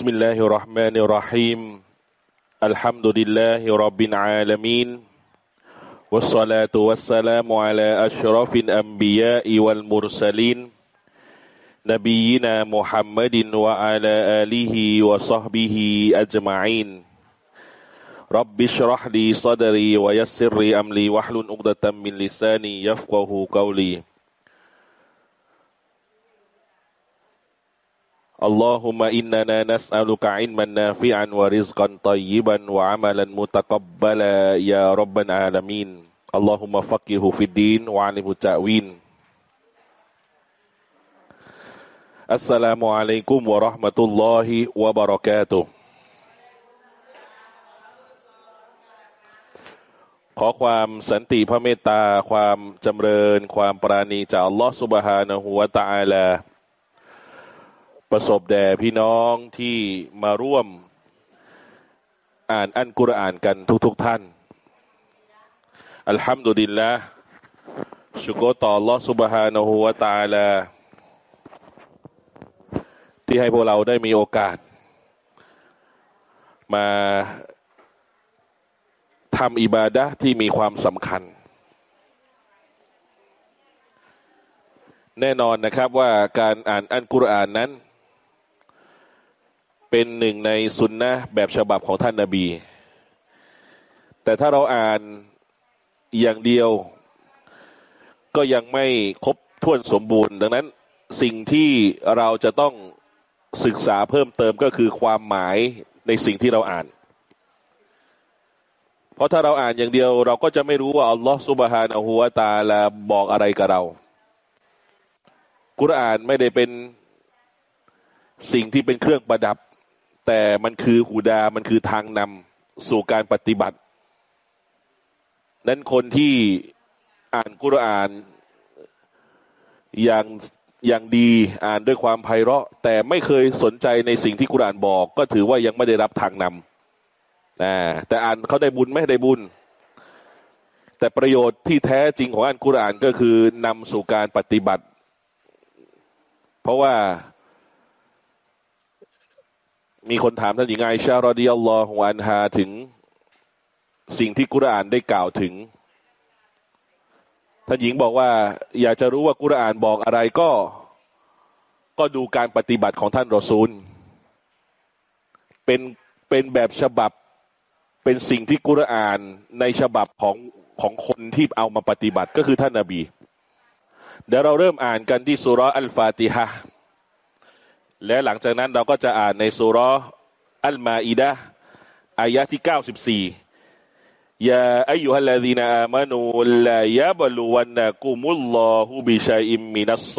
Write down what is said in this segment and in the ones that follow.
بسم الله الرحمن الرحيم الحمد لله رب العالمين والصلاة والسلام على أشرف الأنبياء والمرسلين نبينا محمد وعلى آله وصحبه أجمعين رب اشرح لي صدري ويسر لي أمري واحلل عقدة من لساني يفقه قولي Allahumma innana nas'aluka ilman nafi'an wa rizqan tayyiban wa amalan mutakabbala ya rabban alamin. Allahumma faqihu fiddin wa alimhu ta'win. Assalamualaikum warahmatullahi wabarakatuh. ขอความสันติพระเมตตาความจำเริญความปราณีจากอัลลอฮฺสุบฮานะฮูวะตะอาลา ประสบแด่พี่น้องที่มาร่วมอ่านอันกุรอานกันทุกๆทท่าน อัลฮัมดุลิลละชุกต่อลอสุบฮานะฮูวาตาลาที่ให้พวกเราได้มีโอกาส มาทำอิบาดะที่มีความสำคัญ แน่นอนนะครับว่าการอ่านอันกุรอานนั้น เป็นหนึ่งในสุนนะแบบฉบับของท่านนาบี แต่ถ้าเราอ่านอย่างเดียว ก็ยังไม่ครบถ้วนสมบูรณ์ ดังนั้นสิ่งที่เราจะต้องศึกษาเพิ่มเติมก็คือความหมายในสิ่งที่เราอ่าน เพราะถ้าเราอ่านอย่างเดียว เราก็จะไม่รู้ว่าอัลลอฮฺสุบฮานะฮูวาตาลาบอกอะไรกับเรา กุรอานไม่ได้เป็นสิ่งที่เป็นเครื่องประดับ แต่มันคือหูดา มันคือทางนำสู่การปฏิบัติ นั้นคนที่อ่านกุรอานอย่างอย่างดีอ่านด้วยความไพเราะ แต่ไม่เคยสนใจในสิ่งที่กุรอานบอก ก็ถือว่ายังไม่ได้รับทางนำนะแต่อ่านเขาได้บุญไม่ได้บุญ แต่ประโยชน์ที่แท้จริงของอ่านกุรอานก็คือนำสู่การปฏิบัติ เพราะว่า มีคนถามท่านหญิงไอชารอดีอัลลอฮฺอันฮาถึงสิ่งที่กุรอานได้กล่าวถึง ท่านหญิงบอกว่า อยากจะรู้ว่ากุรอานบอกอะไรก็ ก็ดูการปฏิบัติของท่านรอซูล เป็นเป็นแบบฉบับเป็นสิ่งที่กุรอานในฉบับของของคนที่เอามาปฏิบัติก็คือท่านนาบี เดี๋ยวเราเริ่มอ่านกันที่สุรอัลฟาติฮะ และหลังจากนั้นเราก็จะอ่านในสุรอัลมาอิดะอายะที่เก้าสิบสี่ยาอายุฮัลลาดีนาอามานูลายาบลูวันนะกุมุลลอฮูบิชัยอิมมินัสไซ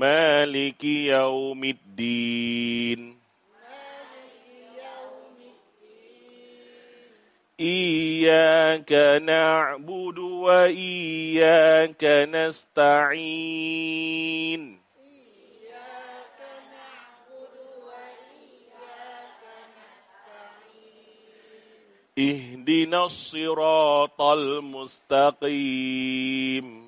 มาลิกียามิดดีนอียากันนะบูดวะอียากันนัสตาอินอิฮดินัสซิรอตัลมุสตะกีม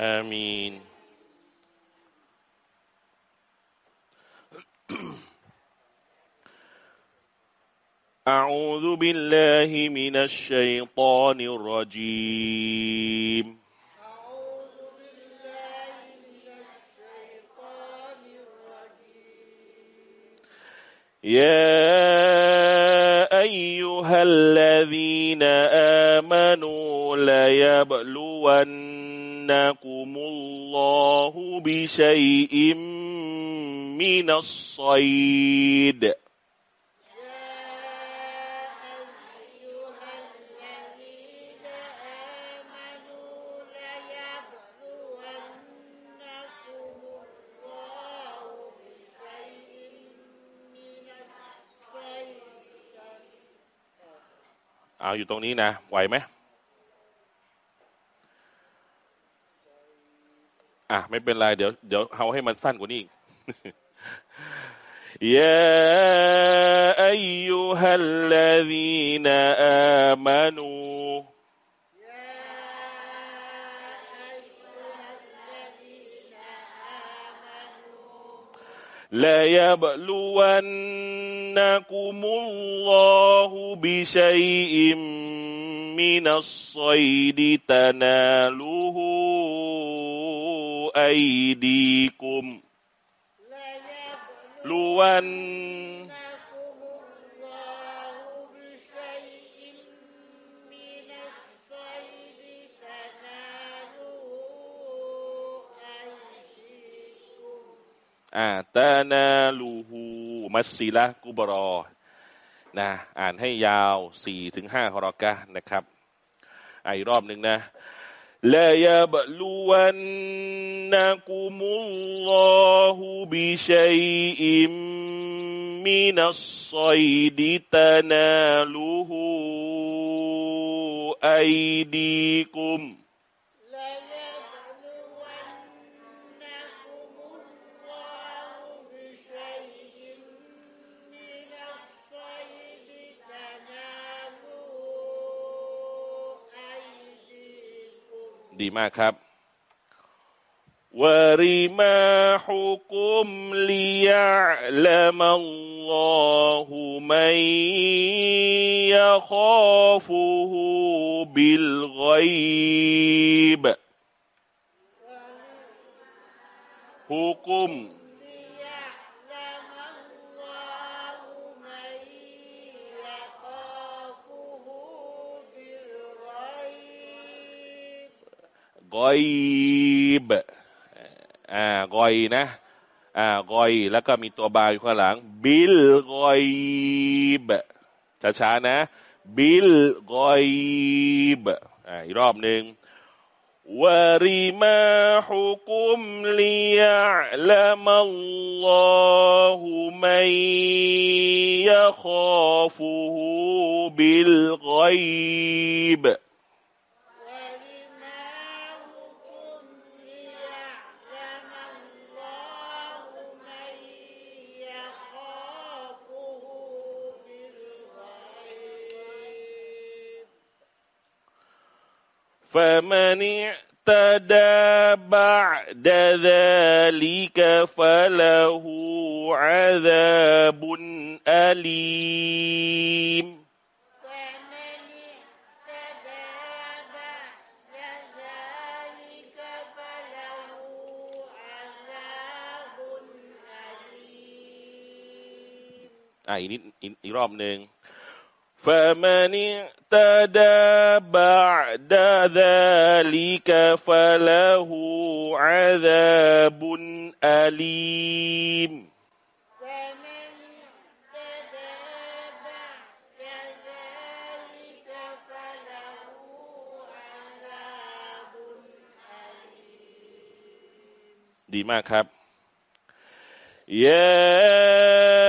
آمين. أعوذ بالله من الشيطان الرجيم. يا أيها الذين آمنوا ليبلون الله بشيء من الصيد يا أيها الذين آمنوا ليبلونكم الله بشيء من الصيد เอาอยู่ตรงนี้นะ ไหวไหม อ่ะ ไม่เป็นไร เดี๋ยว เดี๋ยวเอาให้มันสั้นกว่านี้อีก يا أيها الذين آمنوا يا أيها الذين آمنوا ليبلونكم الله بشيء من الصيد تناله أيديكم لون ليبلونكم الله بشيء من الصيد تناله أيديكم อ่าตานาลูฮูมัสซิละกุบรอ นะ อ่านให้ยาวสี่ถึงห้าฮรอกะห์นะครับอ่ะอีกรอบหนึ่งนะ ليبلونكم الله بشيء من الصيد تناله أيديكم ดีมากครับวาริมาฮุกุมลิยะละมัลลอฮุมัยยะคอฟุฮูบิลกอยบฮุกุม กอยบอ่ากอยนะอ่ากอยแล้วก็มีตัวบาอยู่ข้างหลัง บิลกอยบช้าๆนะ บิลกอยบอ่าอีกรอบหนึ่งวาริมาฮุกุมลียะละมัลลอฮุมัยยะขอฟุฮูบิลกอยบ فمن اعتدى بعد ذلك فله عذاب أليم. อ่าอีกนิดอีกรอบหนึ่งฟามานี่ فمن اعتدى بعد ذلك فله عذاب أليم فمن اهتدى بعد ذلك فله عذاب أليم ดีมากครับ يا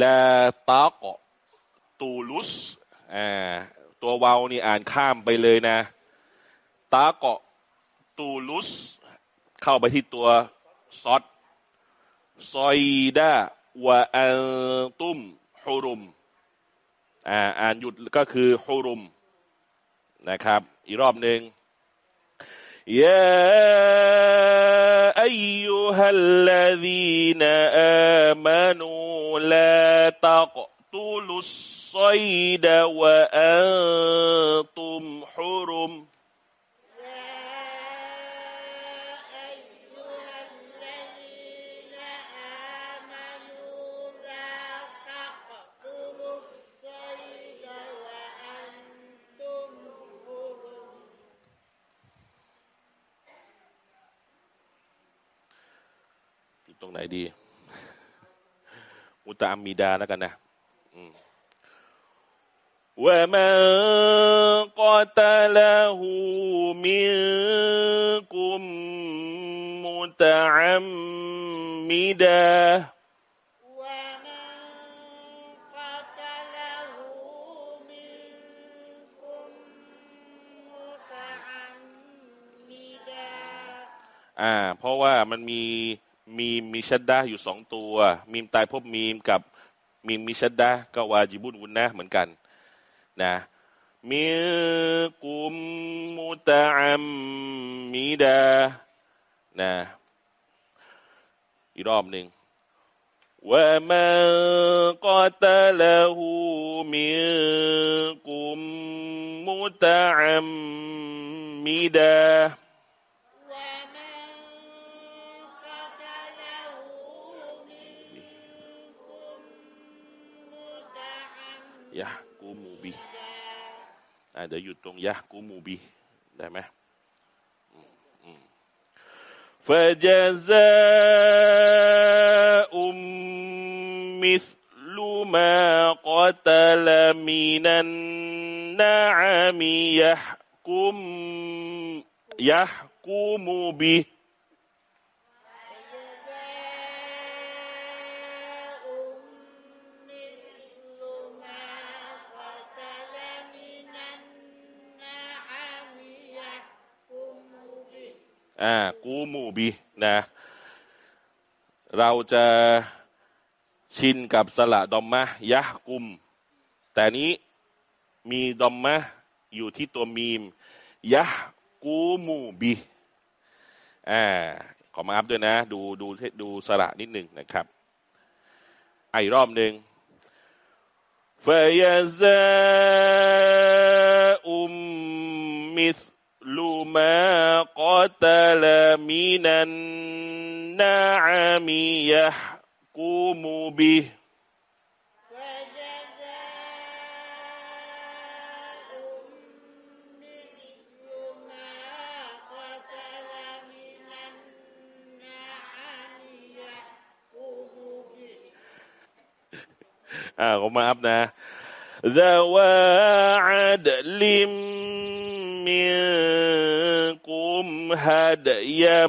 ลาตากตูลุสอ่าตัวเวานี่อ่านข้ามไปเลยนะตากตูลุส เข้าไปที่ตัวซอดซอยดาวะอันตุมฮุรุมอ่าอ่านหยุดก็คือฮุรุมนะครับ อีกรอบหนึ่ง يا أيها الذين آمنوا لا تقتلوا الصيد وأنتم حرم ไหนดี มุตามมีดาแล้วกันนะอืม ومن قتله منكم متعمدا ومن قتله منكم متعمدا อ่า เพราะว่ามันมี มีมีชัดดาอยู่สองตัว มีมตายพบมีมกับมีมีชัดดาก็วาจิบุญวุนนะเหมือนกันนะมีกุมมุตะอัมมีดานะอีกรอบหนึ่งว่ามันก็ตะละหูมีกุมมุตะอัมมีดา เดี๋ยวหยุดตรงยะกูมูบีได้ไหมอืมอืม فجزاء مثل ما قتل من النعم يحكم يحكم به อ่ากูมูบีนะ เราจะชินกับสละดอมมะยะกุม แต่นี้มีดอมมะอยู่ที่ตัวมีมยะกูมูบีอ่าขอมาอัพด้วยนะ ดูดูดูสระนิดหนึ่งนะครับ ไอะอีกรอบหนึ่ง فيزاء مثل ما قتل من النعم يحكم به. آه the أبنا lim منكم هديا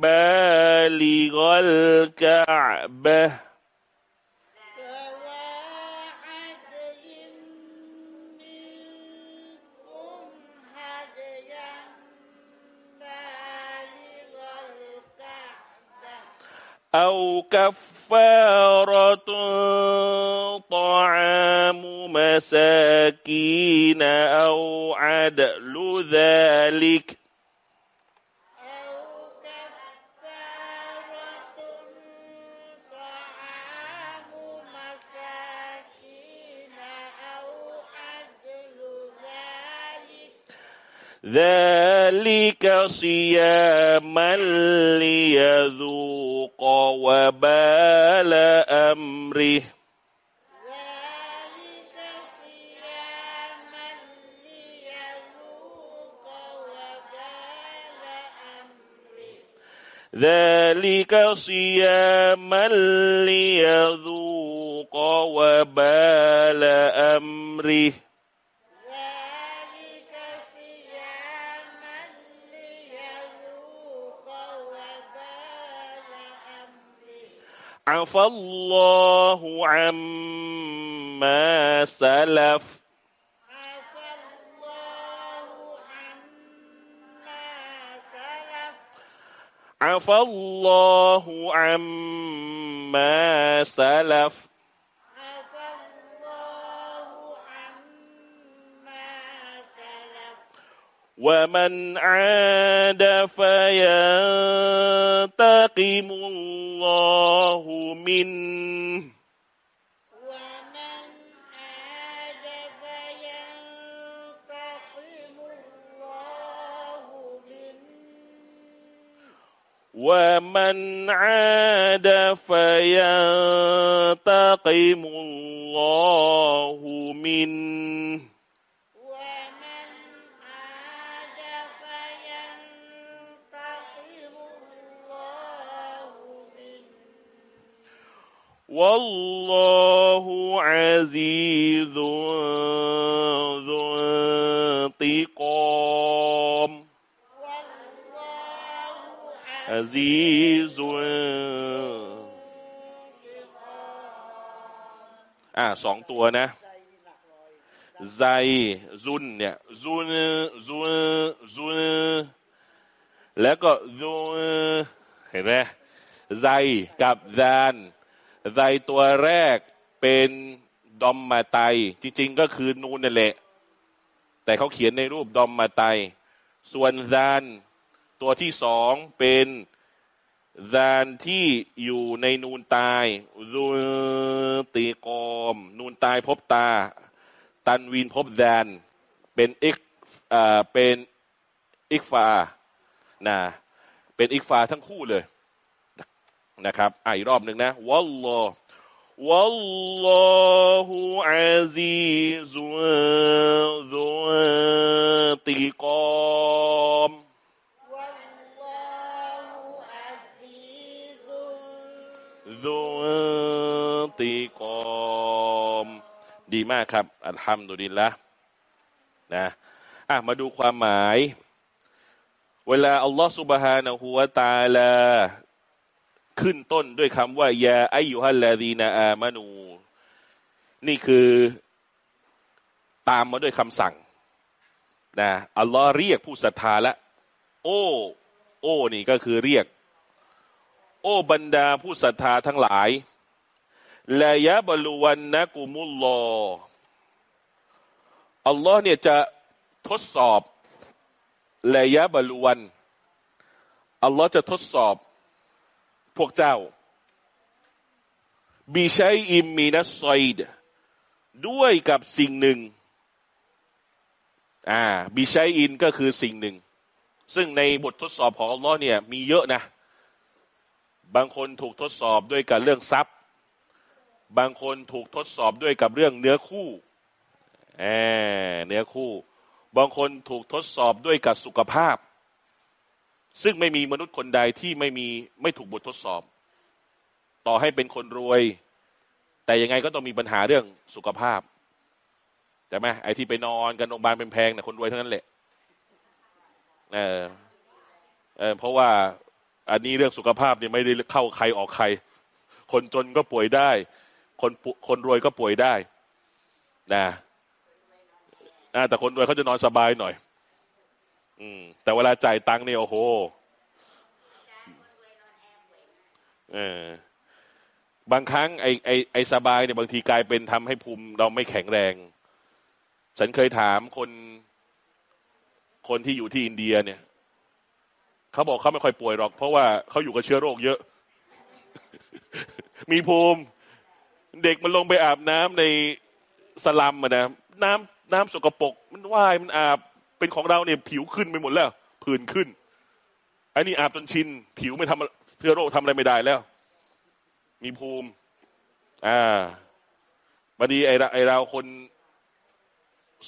بالغ الكعبة. أو كف كفارة طعام مساكين أو عدل ذلك. ذلك صياما ليذوق وبال أمره. ذلك صياما ليذوق وبال أمره. عفى الله عما سلف. عفى الله عما سلف. ومن عاد فينتقم الله منه. ومن عاد فينتقم الله منه. ومن عاد فينتقم الله منه. والله عزيز ذو انتقام والله عزيز อ่าสองตัวนะ ไซซุนเนี่ยซุนซุนซุนแล้วก็ซุนเห็นไหมไซกับซาน ไซตัวแรกเป็นดอมมาไต จริง ๆ ก็คือนูนนั่นแหละ แต่เขาเขียนในรูปดอมมาไต ส่วนซานตัวที่สองเป็นซานที่อยู่ในนูนตายซุนตีกอม นูนตายพบตา ตันวีนพบแดนเป็นอิกเป็นอิกฟานะเป็นอิกฟาทั้งคู่เลย นะครับอะอีกรอบหนึ่งนะวัลลอฮ์วัลลอฮุอาซีซุดุติกอมดุติกอมดีมากครับอัลฮัมดุลิลละนะอะมาดูความหมาย เวลาอัลลอฮฺสุบฮานะฮุวาตาลา ขึ้นต้นด้วยคำว่ายาอายุฮัลลาดีนาอามานู นี่คือตามมาด้วยคำสั่งนะอัลลอฮ์เรียกผู้ศรัทธาละโอ้โอ้นี่ก็คือเรียก โอ้บรรดาผู้ศรัทธาทั้งหลายละยะบลูวันนะกุมุลลออัลลอฮ์เนี่ยจะทดสอบละยะบลูวันอัลลอฮ์จะทดสอบ พวกเจ้าบิชัยอิมมีนัสซอยดด้วยกับสิ่งหนึ่ง อ่าบิชัยอินก็คือสิ่งหนึ่ง ซึ่งในบททดสอบของอัลลอฮ์เนี่ยมีเยอะนะ บางคนถูกทดสอบด้วยกับเรื่องทรัพย์ บางคนถูกทดสอบด้วยกับเรื่องเนื้อคู่แอเนื้อคู่ บางคนถูกทดสอบด้วยกับสุขภาพ ซึ่งไม่มีมนุษย์คนใดที่ไม่มีไม่ถูกบททดสอบ ต่อให้เป็นคนรวย แต่ยังไงก็ต้องมีปัญหาเรื่องสุขภาพใช่ไหมไอ้ที่ไปนอนกันโรงพยาบาลเป็นแพงเนี่ยคนรวยเท่านั้นแหละเออเออเพราะว่าอันนี้เรื่องสุขภาพเนี่ยไม่ได้เข้าใครออกใคร คนจนก็ป่วยได้ คนคนรวยก็ป่วยได้นะแต่คนรวยเขาจะนอนสบายหน่อย อืม แต่เวลาจ่ายตังค์เนี่ยโอ้โหเออบางครั้งไอไอไอสบายเนี่ยบางทีกลายเป็นทำให้ภูมิเราไม่แข็งแรง ฉันเคยถามคน คนที่อยู่ที่อินเดียเนี่ยเขาบอกเขาไม่ค่อยป่วยหรอก เพราะว่าเขาอยู่กับเชื้อโรคเยอะ มีภูมิ เด็กมันลงไปอาบน้ำในสลัมอะนะน้ำน้ำสกปรกมันว่ายมันอาบ เป็นของเราเนี่ยผิวขึ้นไปหมดแล้วผื่นขึ้นอันนี้อาบจนชิน ผิวไม่ทำเชื้อโรคทำอะไรไม่ได้แล้ว มีภูมิ อ่าบัดีไอเราไอเราคน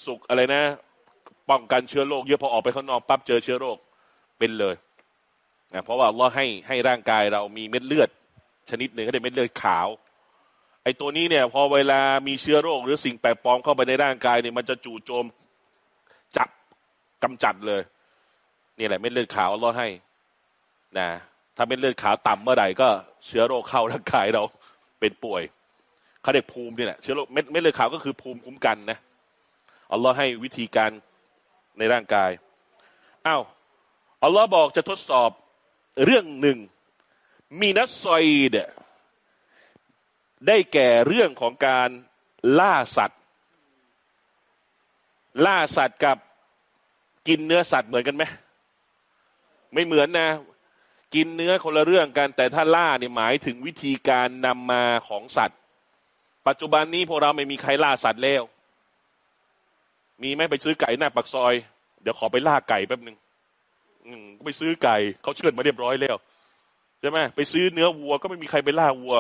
สุกอะไรนะ ป้องกันเชื้อโรคเยอะพอออกไปข้างนอกปั๊บเจอเชื้อโรคเป็นเลยนะเพราะว่าเราให้ให้ร่างกายเรามีเม็ดเลือด ชนิดหนึ่งก็ได้เม็ดเลือดขาว ไอ้ตัวนี้เนี่ย พอเวลามีเชื้อโรค หรือสิ่งแปลกปลอมเข้าไปในร่างกายเนี่ยมันจะจู่โจมจับ กำจัดเลย นี่แหละเม็ดเลือดขาวเราให้นะถ้าเป็นเลือดขาวต่ำเมื่อไหร่ก็เชื้อโรคเข้าร่างกายเราเป็นป่วยเขาเรียกภูมินี่แหละเชื้อโรคเม็ดเม็ดเลือดขาวก็คือภูมิคุ้มกันนะอัลลอฮ์ให้วิธีการในร่างกายอ้าวอัลลอฮ์บอกจะทดสอบเรื่องหนึ่งมีนัสซอยเดได้แก่เรื่องของการล่าสัตว์ ล่าสัตว์กับ กินเนื้อสัตว์เหมือนกันไหมไม่เหมือนนะ กินเนื้อคนละเรื่องกัน แต่ถ้าล่าเนี่ยหมายถึงวิธีการนำมาของสัตว์ ปัจจุบันนี้พวกเราไม่มีใครล่าสัตว์แล้ว มีไหมไปซื้อไก่หน้าปักซอย เดี๋ยวขอไปล่าไก่แป๊บหนึ่งก็ไปซื้อไก่เขาเชิญมาเรียบร้อยแล้วใช่ไหมไปซื้อเนื้อวัวก็ไม่มีใครไปล่าวัว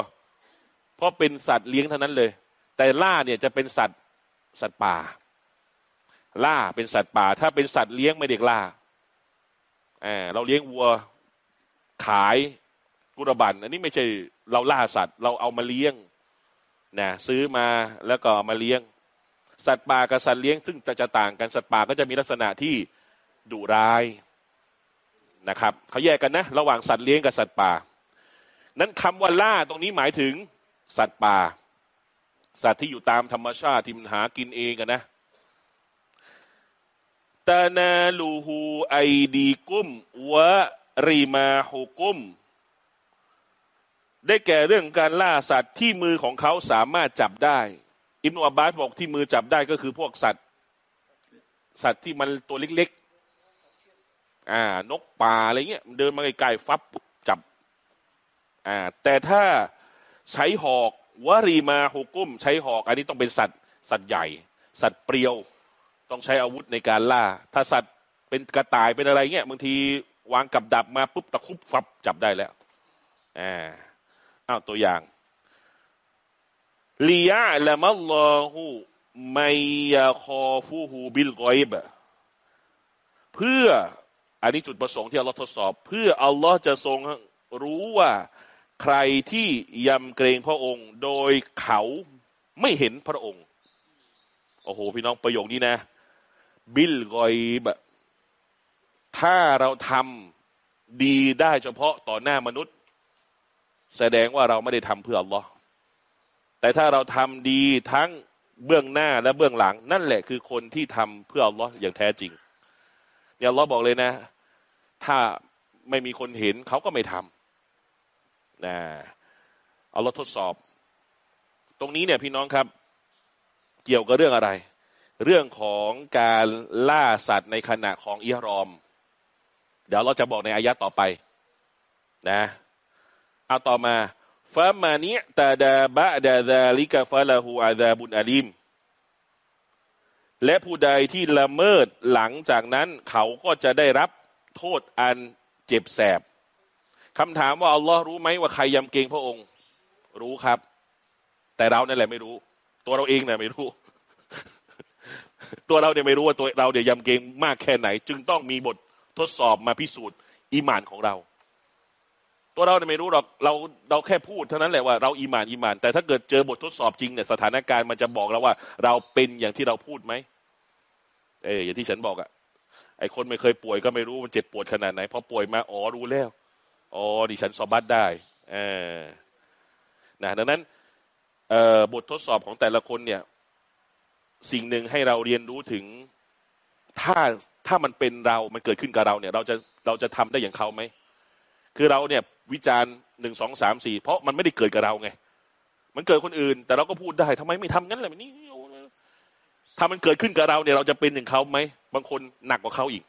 เพราะเป็นสัตว์เลี้ยงเท่านั้นเลย แต่ล่าเนี่ยจะเป็นสัตว์สัตว์ป่า ล่าเป็นสัตว์ป่า ถ้าเป็นสัตว์เลี้ยงไม่เด็กล่าอ่าเราเลี้ยงวัวขายกุรบันอันนี้ไม่ใช่เราล่าสัตว์ เราเอามาเลี้ยงนะซื้อมาแล้วก็มาเลี้ยง สัตว์ป่ากับสัตว์เลี้ยงซึ่งจะจะต่างกันสัตว์ป่าก็จะมีลักษณะที่ดุร้ายนะครับเขาแยกกันนะ ระหว่างสัตว์เลี้ยงกับสัตว์ป่า นั้นคำว่าล่าตรงนี้หมายถึงสัตว์ป่า สัตว์ที่อยู่ตามธรรมชาติที่มันหากินเองกันนะ ตานาลูฮูไอดีกุมวะรีมาฮูกุม ได้แก่เรื่องการล่าสัตว์ที่มือของเขาสามารถจับได้ อิมนุอับบาสบอกที่มือจับได้ก็คือพวกสัตว์ สัตว์ที่มันตัวเล็กๆ อ่า นกป่าอะไรเงี้ยเดินมาไกลๆฟับจับ อ่า แต่ถ้าใช้หอกวารีมาฮูกุม ใช้หอก อันนี้ต้องเป็นสัตว์ สัตว์ใหญ่ สัตว์เปรียว ต้องใช้อาวุธในการล่า ถ้าสัตว์เป็นกระต่ายเป็นอะไรเงี้ยบางทีวางกับดับมาปุ๊บตะคุบฟับจับได้แล้วอ่าอ้าวตัวอย่างลียะละมัลลอฮูไมยาคอฟูฮูบิลกอยบเพื่ออันนี้จุดประสงค์ที่อัลลอฮ์ทดสอบ เพื่ออัลลอฮ์จะทรงรู้ว่าใครที่ยำเกรงพระองค์ โดยเขาไม่เห็นพระองค์ โอ้โห พี่น้องประโยคนี้นะ บิลกอยบถ้าเราทำดีได้เฉพาะต่อหน้ามนุษย์ แสดงว่าเราไม่ได้ทำเพื่ออัลลอฮ์แต่ถ้าเราทำดีทั้งเบื้องหน้าและเบื้องหลัง นั่นแหละคือคนที่ทำเพื่ออัลลอฮ์อย่างแท้จริงเนี่ยอัลลอฮ์บอกเลยนะ ถ้าไม่มีคนเห็นเขาก็ไม่ทำนะเอาเราทดสอบ ตรงนี้เนี่ยพี่น้องครับ เกี่ยวกับเรื่องอะไร เรื่องของการล่าสัตว์ในขณะของอิรอม เดี๋ยวเราจะบอกในอายะต่อไปนะเอาต่อมาฟามานิตาดาบะดาดาลิกาฟาลาหูอาดาบุนอาลิม และผู้ใดที่ละเมิดหลังจากนั้นเขาก็จะได้รับโทษอันเจ็บแสบคำถามว่าอัลลอฮ์รู้ไหมว่าใครยำเกรงพระองค์ รู้ครับ แต่เราเนี่ยแหละไม่รู้ ตัวเราเองเนี่ยไม่รู้ ตัวเราเนี่ยไม่รู้ว่าตัวเราเนี่ยยำเกรงมากแค่ไหน จึงต้องมีบททดสอบมาพิสูจน์อีมานของเรา ตัวเราเนี่ยไม่รู้หรอกเราเราแค่พูดเท่านั้นแหละว่าเราอีมานอีมาน แต่ถ้าเกิดเจอบททดสอบจริงเนี่ยสถานการณ์มันจะบอกเราว่า เราเป็นอย่างที่เราพูดไหมเอออย่างที่ฉันบอกอะไอคนไม่เคยป่วยก็ไม่รู้มันเจ็บปวดขนาดไหนพอป่วยมาอ๋อรู้แล้วอ๋อดิฉันสอบัตได้เออนะดังนั้นบททดสอบของแต่ละคนเนี่ย สิ่งหนึ่งให้เราเรียนรู้ถึงถ้าถ้ามันเป็นเรามันเกิดขึ้นกับเราเนี่ย เราจะเราจะทำได้อย่างเขาไหมคือเราเนี่ยวิจารณ์หนึ่งสองสามสี่เพราะมันไม่ได้เกิดกับเราไง มันเกิดคนอื่น แต่เราก็พูดได้ทำไมไม่ทำงั้นเลยนี่ถ้ามันเกิดขึ้นกับเราเนี่ย เราจะเป็นอย่างเขาไหมบางคนหนักกว่าเขาอีก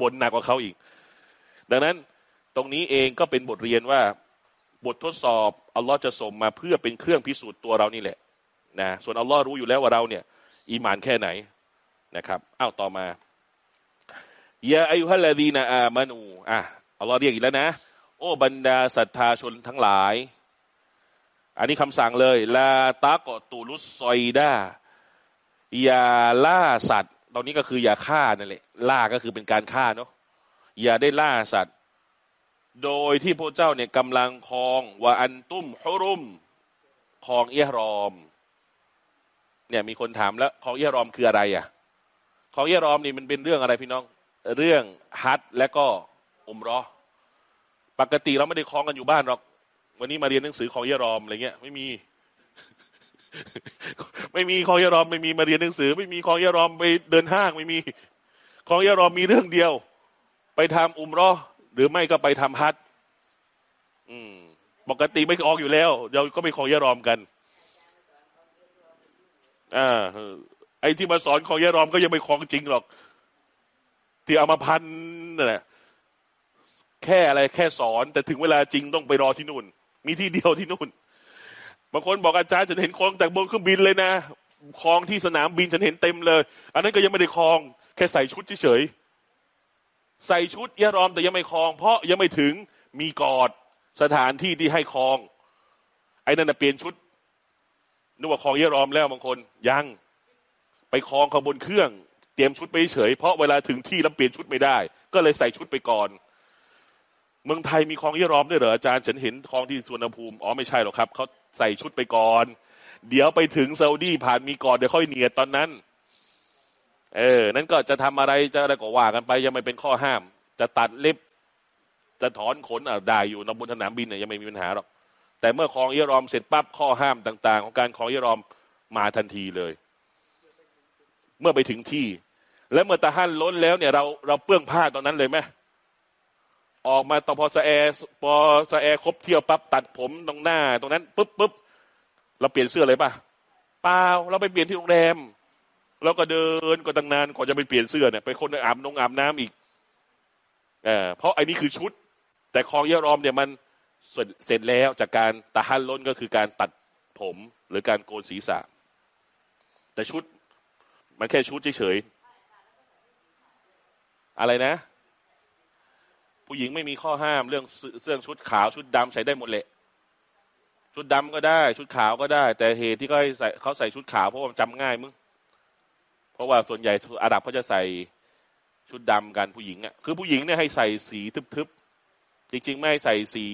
บนหนักกว่าเขาอีก ดังนั้นตรงนี้เองก็เป็นบทเรียนว่า บททดสอบอัลลอฮ์จะส่งมาเพื่อเป็นเครื่องพิสูจน์ตัวเรานี่แหละ นะส่วนอัลลอฮ์รู้อยู่แล้วว่าเราเนี่ย อีมานแค่ไหนนะครับอ้าวต่อมายาอายุฮัลลาดีนาอามานูอะอัลลอฮ์เรียกอีกแล้วนะ โอ้บรรดาศรัทธาชนทั้งหลาย อันนี้คำสั่งเลยลาตากตูลุสซอยดาอย่าล่าสัตว์ ตอนนี้ก็คืออย่าฆ่านั่นแหละล่าก็คือเป็นการฆ่าเนาะอย่าได้ล่าสัตว์ โดยที่พระเจ้าเนี่ยกำลังคลองว่าอันตุ้มฮุรุมคลองเอียรอม เนี่ยมีคนถามแล้วคลองเยรอมคืออะไรอะคลองเยรอมนี่มันเป็นเรื่องอะไรพี่น้อง เรื่องฮัตและก็อุมรอปกติเราไม่ได้คล้องกันอยู่บ้านหรอก วันนี้มาเรียนหนังสือของเยรอมอะไรเงี้ย ไม่มี ไม่มีของเยรอมไม่มีมาเรียนหนังสือ ไม่มีของเยรอมไปเดินห้างไม่มี ของเยรอมมีเรื่องเดียว ไปทำอุมรอหรือไม่ก็ไปทำฮัทอืมปกติไม่ออกอยู่แล้ว เราก็ไปของเยรอมกัน อ่าไอ้ที่มาสอนของยารอมก็ยังไม่ของจริงหรอก ที่เอามาพันนั่นแหละแค่อะไรแค่สอน แต่ถึงเวลาจริงต้องไปรอที่นู่น มีที่เดียวที่นู่นบางคนบอกอาจารย์ฉันเห็นคลองจากบนเครื่องบินเลยนะคลองที่สนามบินฉันเห็นเต็มเลย อันนั้นก็ยังไม่ได้คลอง แค่ใส่ชุดเฉยใส่ชุดยารอมแต่ยังไม่คลอง เพราะยังไม่ถึงมีกอดสถานที่ที่ให้คลอง ไอ้นั่นเปลี่ยนชุด นึกว่าคลองเยรอมแล้วบางคนยังไปคลองขบวนเครื่อง เตรียมชุดไปเฉยเพราะเวลาถึงที่แล้วเปลี่ยนชุดไม่ได้ ก็เลยใส่ชุดไปก่อน เมืองไทยมีคลองเยี่รอมด้วยเหรออาจารย์ฉันเห็นคลองที่สุวรรณภูมิอ๋อไม่ใช่หรอกครับเขาใส่ชุดไปก่อน เดี๋ยวไปถึงซาอุดีผ่านมีก่อนเดี๋ยวค่อยเนียดตอนนั้น เออ นั่นก็จะทำอะไรจะอะไรก็ว่ากันไปยังไม่เป็นข้อห้าม จะตัดเล็บจะถอนขนอะได้อยู่นบนสนามบินเนี่ยยังไม่มีปัญหาหรอก แต่เมื่อคลองเยรอมเสร็จปั๊บข้อห้ามต่าง ๆ ของการคลองเยรอมมาทันทีเลย เมื่อไปถึงที่ แล้วเมื่อตะหั่นล้นแล้วเนี่ยเราเราเปื้องผ้าตอนนั้นเลยไหมออกมาตอนพอสะแอพอสะแอครบเที่ยวปั๊บตัดผมตรงหน้า ตรงนั้นปุ๊บปุ๊บเราเปลี่ยนเสื้อเลยป่ะเปล่าเราไปเปลี่ยนที่โรงแรมเราก็เดินก็ตั้งนานก่อนจะไปเปลี่ยนเสื้อเนี่ยไปคนอาบนงอาบน้ำอีกเออเพราะไอ้นี่คือชุด แต่ครองเอียะห์รอมเนี่ยมัน เสร็จแล้วจากการตะฮัลลุลก็คือการตัดผมหรือการโกนศีรษะ แต่ชุดมันแค่ชุดเฉยๆอะไรนะ ผู้หญิงไม่มีข้อห้ามเรื่องเสื้อชุดขาวชุดดำใส่ได้หมดแหละชุดดำก็ได้ ชุดขาวก็ได้ แต่เหตุที่เขาใส่เขาใส่ชุดขาวเพราะว่าจำง่ายมึงเพราะว่าส่วนใหญ่อาดับเขาจะใส่ชุดดำกันผู้หญิงอะคือผู้หญิงเนี่ยให้ใส่สีทึบๆจริงๆ ไม่ใส่สี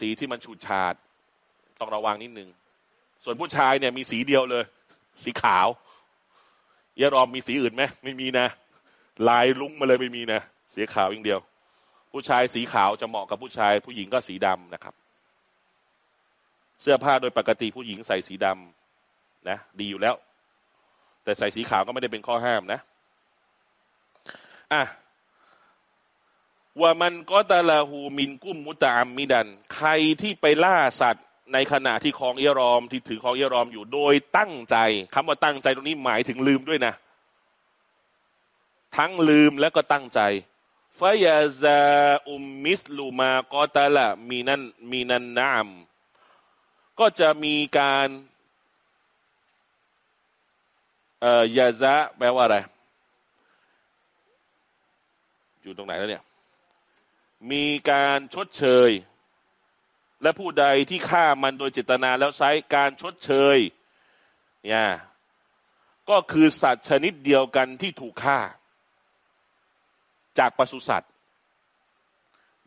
สีที่มันฉูดฉาดต้องระวังนิดนึง ส่วนผู้ชายเนี่ยมีสีเดียวเลย สีขาวยารอมมีสีอื่นไหมไม่มีนะ ลายลุ้งมาเลยไม่มีนะสีขาวอย่างเดียว ผู้ชายสีขาวจะเหมาะกับผู้ชาย ผู้หญิงก็สีดำนะครับ เสื้อผ้าโดยปกติผู้หญิงใส่สีดำนะดีอยู่แล้ว แต่ใส่สีขาวก็ไม่ได้เป็นข้อห้ามนะ อะ ว่ามันก็ตาลาหูมินกุ้มมุตามมิดัน ใครที่ไปล่าสัตว์ในขณะที่คลองเยรอมที่ถือคลองเยรอมอยู่โดยตั้งใจคำว่าตั้งใจตรงนี้หมายถึงลืมด้วยนะ ทั้งลืมและก็ตั้งใจฟยาซาอุมมิสลูมากอตาละมีนันมีนันนาม ก็จะมีการเอ่อยาซะแปลว่าอะไร อยู่ตรงไหนแล้วเนี่ย มีการชดเชย และผู้ใดที่ฆ่ามันโดยเจตนาแล้วใช้การชดเชยเนี่ยก็คือสัตว์ชนิดเดียวกันที่ถูกฆ่า จากปศุสัตว์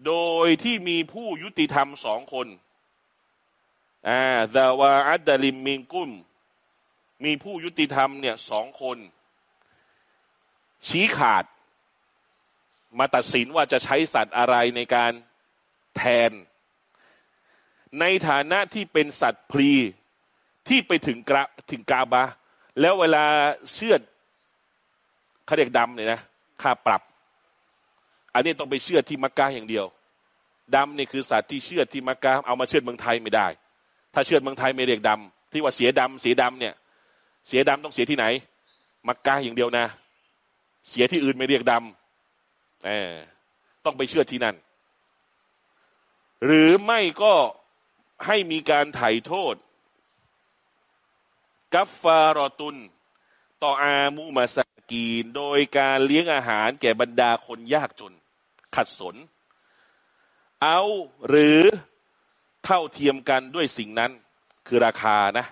โดยที่มีผู้ยุติธรรมสองคนอ่าดาวาอัดดลิมมิงกุมมีผู้ยุติธรรมเนี่ยสองคน ชี้ขาด มาตัดสินว่าจะใช้สัตว์อะไรในการแทน ในฐานะที่เป็นสัตว์พลีที่ไปถึงกระถึงกาบาแล้วเวลาเชือดเขาเรียกดำเนี่ยนะค่าปรับ อันนี้ต้องไปเชื่อที่มักกะอย่างเดียวดำนี่คือสัตว์ที่เชื่อที่มักกะเอามาเชื่อเมืองไทยไม่ได้ ถ้าเชื่อเมืองไทยไม่เรียกดำที่ว่าเสียดำเสียดำเนี่ย เสียดำต้องเสียที่ไหน มักกะอย่างเดียวนะ เสียที่อื่นไม่เรียกดำ เออต้องไปเชื่อที่นั่น หรือไม่ก็ให้มีการไถ่โทษ กัฟฟารอตุน ต่ออามูมาสกีน โดยการเลี้ยงอาหารแก่บรรดาคนยากจน ขัดสน เอาหรือเท่าเทียมกันด้วยสิ่งนั้นคือราคานะ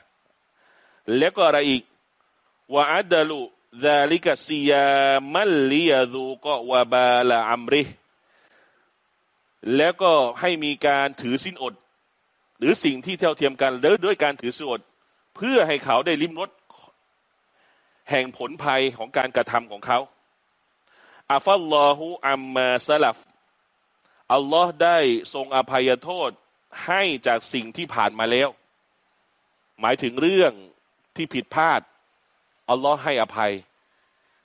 แล้วก็อะไรอีกว่าอัดลุ ซาลิกาซียามัลลียดูก็วาบาลาอัมริ แล้วก็ให้มีการถือสิ้นอด หรือสิ่งที่เท่าเทียมกันแล้วด้วยการถือสิ้นอด เพื่อให้เขาได้ลิ้มรสแห่งผลภัยของการกระทำของเขาอัฟัลลอฮุอัมมาสลัฟอัลลอฮ์ได้ทรงอภัยโทษให้จากสิ่งที่ผ่านมาแล้ว หมายถึงเรื่องที่ผิดพลาด อัลลอฮ์ให้อภัย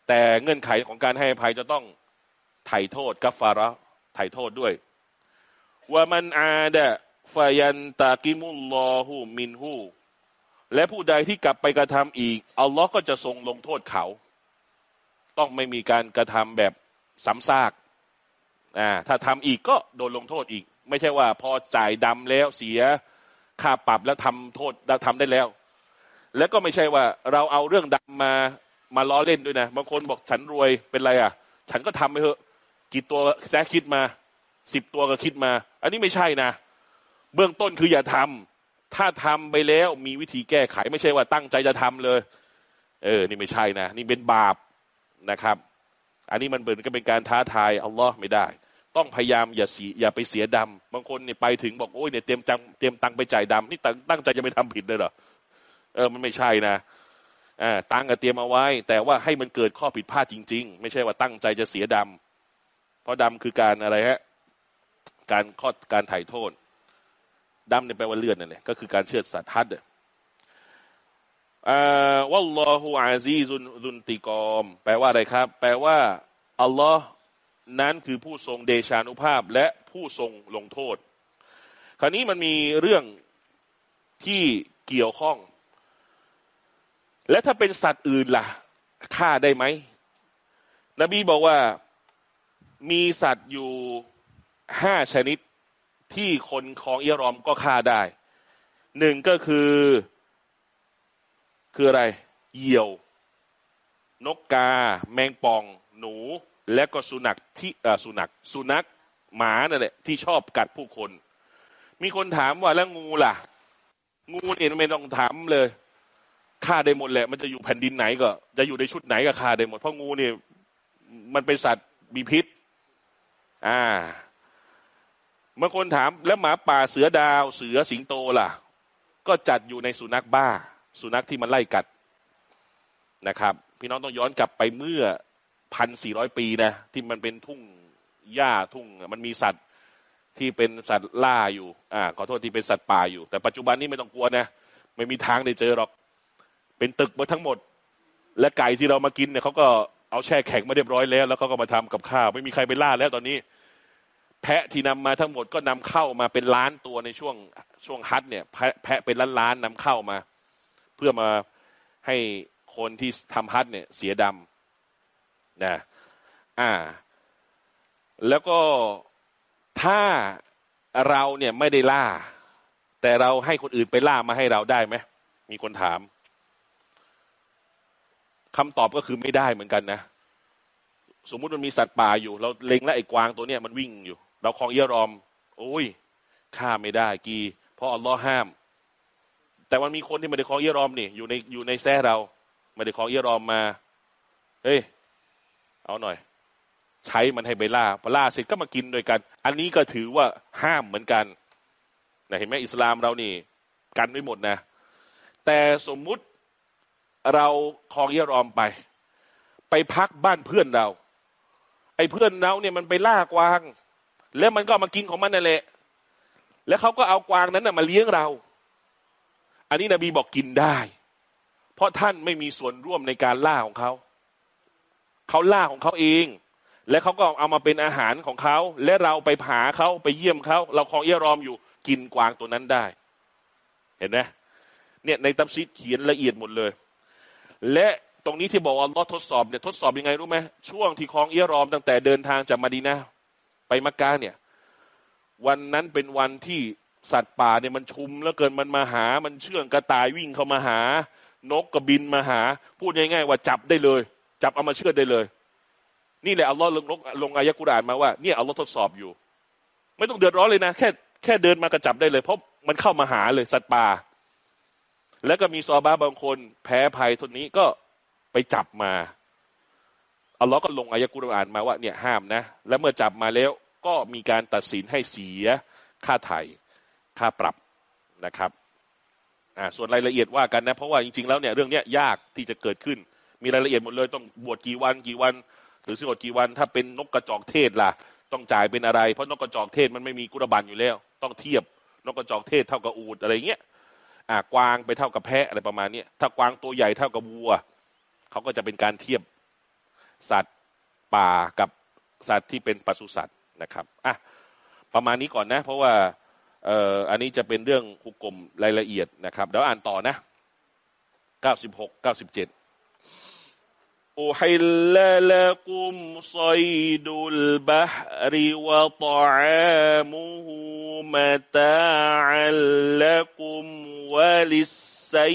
แต่เงื่อนไขของการให้อภัยจะต้องไถ่โทษกัฟฟาระไถ่โทษด้วยว่ามันอาดะฟายันตากิมุลลอฮูมินฮูและผู้ใดที่กลับไปกระทำอีกอัลลอฮ์ก็จะทรงลงโทษเขา ต้องไม่มีการกระทำแบบซ้ำซากอ่าถ้าทำอีกก็โดนลงโทษอีก ไม่ใช่ว่าพอจ่ายดำแล้วเสียค่าปรับแล้วทำโทษทำได้แล้ว แล้วก็ไม่ใช่ว่าเราเอาเรื่องดำมามาล้อเล่นด้วยนะบางคนบอกฉันรวยเป็นไรอะ ฉันก็ทำไปเถอะกี่ตัวแซกคิดมาสิบตัวก็คิดมา อันนี้ไม่ใช่นะ เบื้องต้นคืออย่าทำถ้าทำไปแล้วมีวิธีแก้ไขไม่ใช่ว่าตั้งใจจะทำเลย เออ นี่ไม่ใช่นะ นี่เป็นบาปนะครับ อันนี้มันเป็นก็เป็นการท้าทายอัลลอฮ์ไม่ได้ ต้องพยายามอย่าสีอย่าไปเสียดำบางคนเนี่ยไปถึงบอกโอ้ยเนี่ยเตรียมจังเตรียมตังไปจ่ายดำนี่ตั้งใจจะไปทำผิดเลยเหรอ เออมันไม่ใช่นะอ่าตังก็เตรียมเอาไว้ แต่ว่าให้มันเกิดข้อผิดพลาดจริง ๆ ไม่ใช่ว่าตั้งใจจะเสียดำเพราะดำคือการอะไรฮะการข้อการถ่ายโทษดำเนี่ยแปลว่าเลือดนั่นแหละก็คือการเชือดสัตว์ฮัดวัลลอฮุอาซีซุนซุนติกอม แปลว่าอะไรครับ แปลว่าอัลลอฮ์นั้นคือผู้ทรงเดชานุภาพและผู้ทรงลงโทษ คราวนี้มันมีเรื่องที่เกี่ยวข้อง และถ้าเป็นสัตว์อื่นล่ะฆ่าได้ไหมนบีบอกว่ามีสัตว์อยู่ห้าชนิดที่คนของอิรอมก็ฆ่าได้หนึ่งก็คือ คืออะไร เหยี่ยว นกกา แมงป่อง หนู และก็สุนัขที่สุนัขสุนัขหมานั่นแหละที่ชอบกัดผู้คน มีคนถามว่าแล้วงูล่ะ งูเนี่ยไม่ต้องถามเลย ฆ่าได้หมดแหละ มันจะอยู่แผ่นดินไหนก็ จะอยู่ในชุดไหนก็ฆ่าได้หมด เพราะงูเนี่ยมันเป็นสัตว์มีพิษ อ่าบางคนถามแล้วหมาป่าเสือดาว เสือสิงโตล่ะ ก็จัดอยู่ในสุนัขบ้า สุนัขที่มันไล่กัดนะครับ พี่น้องต้องย้อนกลับไปเมื่อพันสี่ร้อยปีนะที่มันเป็นทุ่งหญ้าทุ่ง มันมีสัตว์ที่เป็นสัตว์ล่าอยู่ อ่า ขอโทษที่เป็นสัตว์ป่าอยู่ แต่ปัจจุบันนี้ไม่ต้องกลัวนะ ไม่มีทางได้เจอหรอก เป็นตึกมาทั้งหมด และไก่ที่เรามากินเนี่ยเขาก็เอาแช่แข็งมาเรียบร้อยแล้ว แล้วเขาก็มาทำกับข้าวไม่มีใครไปล่าแล้วตอนนี้ แพะที่นำมาทั้งหมดก็นำเข้ามาเป็นล้านตัวในช่วงช่วงฮัทเนี่ย แพะเป็นล้านล้านนำเข้ามา เพื่อมาให้คนที่ทำฮัทเนี่ย เสียดำนะอ่า แล้วก็ถ้าเราเนี่ยไม่ได้ล่า แต่เราให้คนอื่นไปล่ามาให้เราได้ไหมมีคนถาม คำตอบก็คือไม่ได้เหมือนกันนะ สมมุติมันมีสัตว์ป่าอยู่ เราเล็งแล้วไอ้กวางตัวเนี้ยมันวิ่งอยู่ เราคลองเยรอม โอ้ยฆ่าไม่ได้กี เพราะอัลลอฮ์ห้าม แต่มันมีคนที่ไม่ได้คลองเยรอมนี่อยู่ในอยู่ในแท้เราไม่ได้คลองเยรอมมา เฮ้ยเอาหน่อย ใช้มันให้ไปล่าพอล่าเสร็จก็มากินด้วยกัน อันนี้ก็ถือว่าห้ามเหมือนกันนะเห็นไหมอิสลามเรานี่ กันไว้หมดนะ แต่สมมุติ เราคลองเยรอมไป ไปพักบ้านเพื่อนเรา ไอ้เพื่อนเราเนี่ยมันไปล่ากวาง แล้วมันก็มากินของมันนั่นแหละ แล้วเขาก็เอากวางนั้นมาเลี้ยงเรา อันนี้นบีบอกกินได้ เพราะท่านไม่มีส่วนร่วมในการล่าของเขาเขาล่าของเขาเอง และเขาก็เอามาเป็นอาหารของเขา และเราไปผาเขาไปเยี่ยมเขาเราคลองเยรอมอยู่ กินกวางตัวนั้นได้ เห็นไหมเนี่ยในตัมซิดเขียนละเอียดหมดเลย และตรงนี้ที่บอกว่าลอฮ์ทดสอบเนี่ยทดสอบยังไงรู้ไหมช่วงที่คลองเอียรอมตั้งแต่เดินทางจากมาดีนาไปมักกะเนี่ย วันนั้นเป็นวันที่สัตว์ป่าเนี่ยมันชุมแล้วเกินมันมาหา มันเชื่องกระต่ายวิ่งเข้ามาหา นกกระบินมาหา พูดง่ายๆว่าจับได้เลย จับเอามาเชื่อได้เลย นี่แหละอัลลอฮ์ลงลงอายะกุรานมาว่าเนี่ยอัลลอฮ์ทดสอบอยู่ ไม่ต้องเดือดร้อนเลยนะ แค่แค่เดินมากระจับได้เลย เพราะมันเข้ามาหาเลยสัตว์ป่า แล้วก็มีซอบาบางคนแพ้ภัยทนนี้ก็ไปจับมาอัลลอฮ์ก็ลงอายะกุรอานมาว่าเนี่ยห้ามนะ แล้วเมื่อจับมาแล้วก็มีการตัดสินให้เสียค่าไถ่ค่าปรับนะครับอ่าส่วนรายละเอียดว่ากันนะ เพราะว่าจริงๆแล้วเนี่ยเรื่องเนี้ยยากที่จะเกิดขึ้น มีรายละเอียดหมดเลยต้องบวชกี่วันกี่วัน หรือสิบกี่วันถ้าเป็นนกกระจอกเทศล่ะ ต้องจ่ายเป็นอะไร เพราะนกกระจอกเทศมันไม่มีกุรบันอยู่แล้ว ต้องเทียบนกกระจอกเทศเท่ากับอูดอะไรเงี้ย อ่ากวางไปเท่ากับแพะอะไรประมาณนี้ถ้ากวางตัวใหญ่เท่ากับวัวเขาก็จะเป็นการเทียบสัตว์ป่ากับสัตว์ที่เป็นปศุสัตว์นะครับอะประมาณนี้ก่อนนะ เพราะว่าเอ่ออันนี้จะเป็นเรื่องหุกกลมรายละเอียดนะครับเดี๋ยวอ่านต่อนะ96 97 أحل لكم صيد البحر وطعامه متاعا لكم وللسيارة.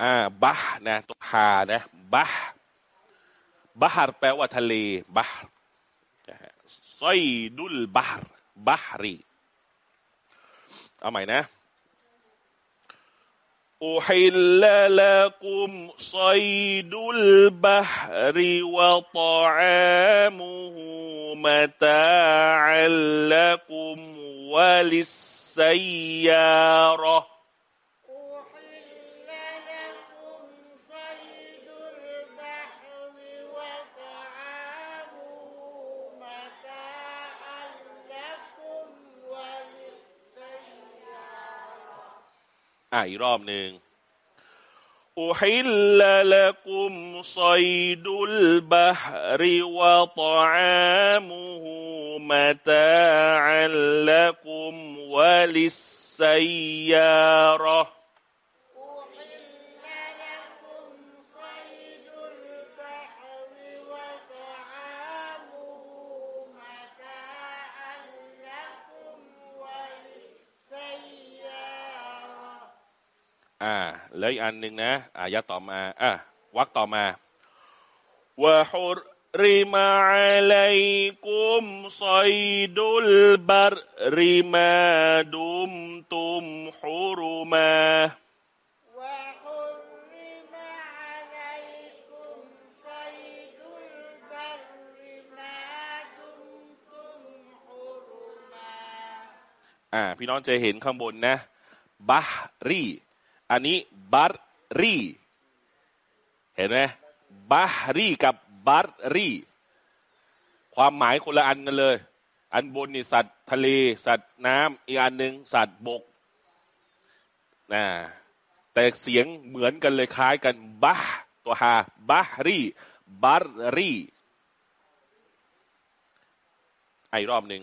อ่าบัฮนะตัวฮานะบัฮบัฮแปลว่าทะเลบัฮซอยดุลบัฮบัฮรีเอาใหม่นะอุฮิลลลักุมซัยดุลบะฮริวะตอามุฮูมะตาอัลลักุมวะลิสซัยยาระ อ่าอีกรอบหนึ่งอุฮิลลละกุมซัยดุลบะฮริวะตอามุฮูมะตาอัลละกุมวะลิสซัยยาระ แล้วอีกอันหนึ่งนะอายะต่อมาอะวักต่อมาวะฮุริมาลัยกุมไซดุลบาริมาดุมตุมฮุรุมา อ่า พี่น้องจะเห็นข้างบนนะบารี อันนี้บัรรีเห็นไหมบารีกับบัรรีความหมายคนละอันกันเลย อันบนนี่สัตว์ทะเล สัตว์น้ำอีกอันหนึ่งสัตว์บกนะแต่เสียงเหมือนกันเลยคล้ายกันบาตัวฮาบารีบัรรีไอรอบหนึ่ง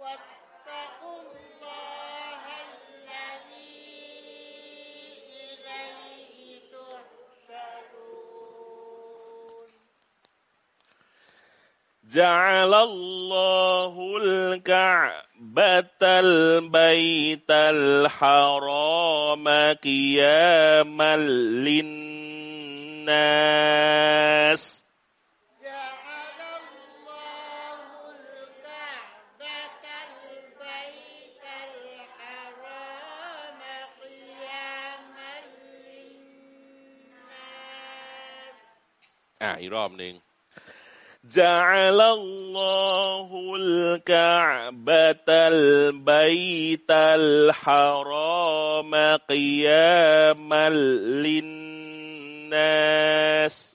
واتقوا الله الذي إليه تحشرون. جعل الله الكعبة البيت الحرام قياما للناس. อ่ะอีกรอบหนึ่ง جعل الله الكعبة البيت الحرام قياما للناس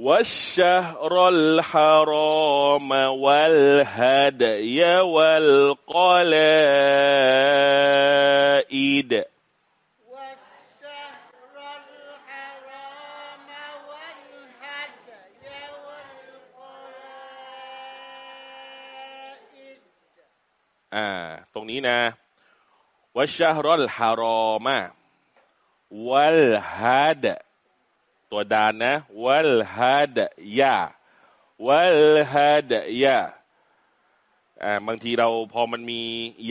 والشهر الحرام والهدي والقلائد. والقلائد อ่าตรงนี้นะวัชชะรอลฮารอมะวัลฮัดะ آه، ตัวดานนะวัลฮัดยาวัลฮัดยาอ่าบางทีเราพอมันมี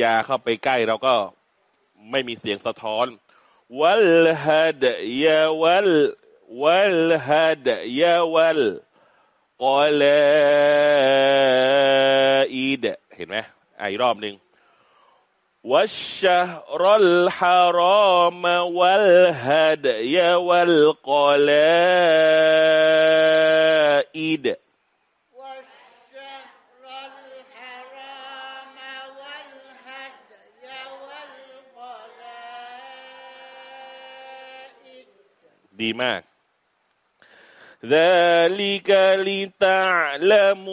ยาเข้าไปใกล้ เราก็ไม่มีเสียงสะท้อนวัลฮัดยาวัลวัลฮัดยาวัลกอลอีดเห็นไหมอีกรอบหนึ่ง والشهر الحرام والهدي والقلائد والشهر الحرام والهدي والقلائد ดีมาก ذلك لتعلموا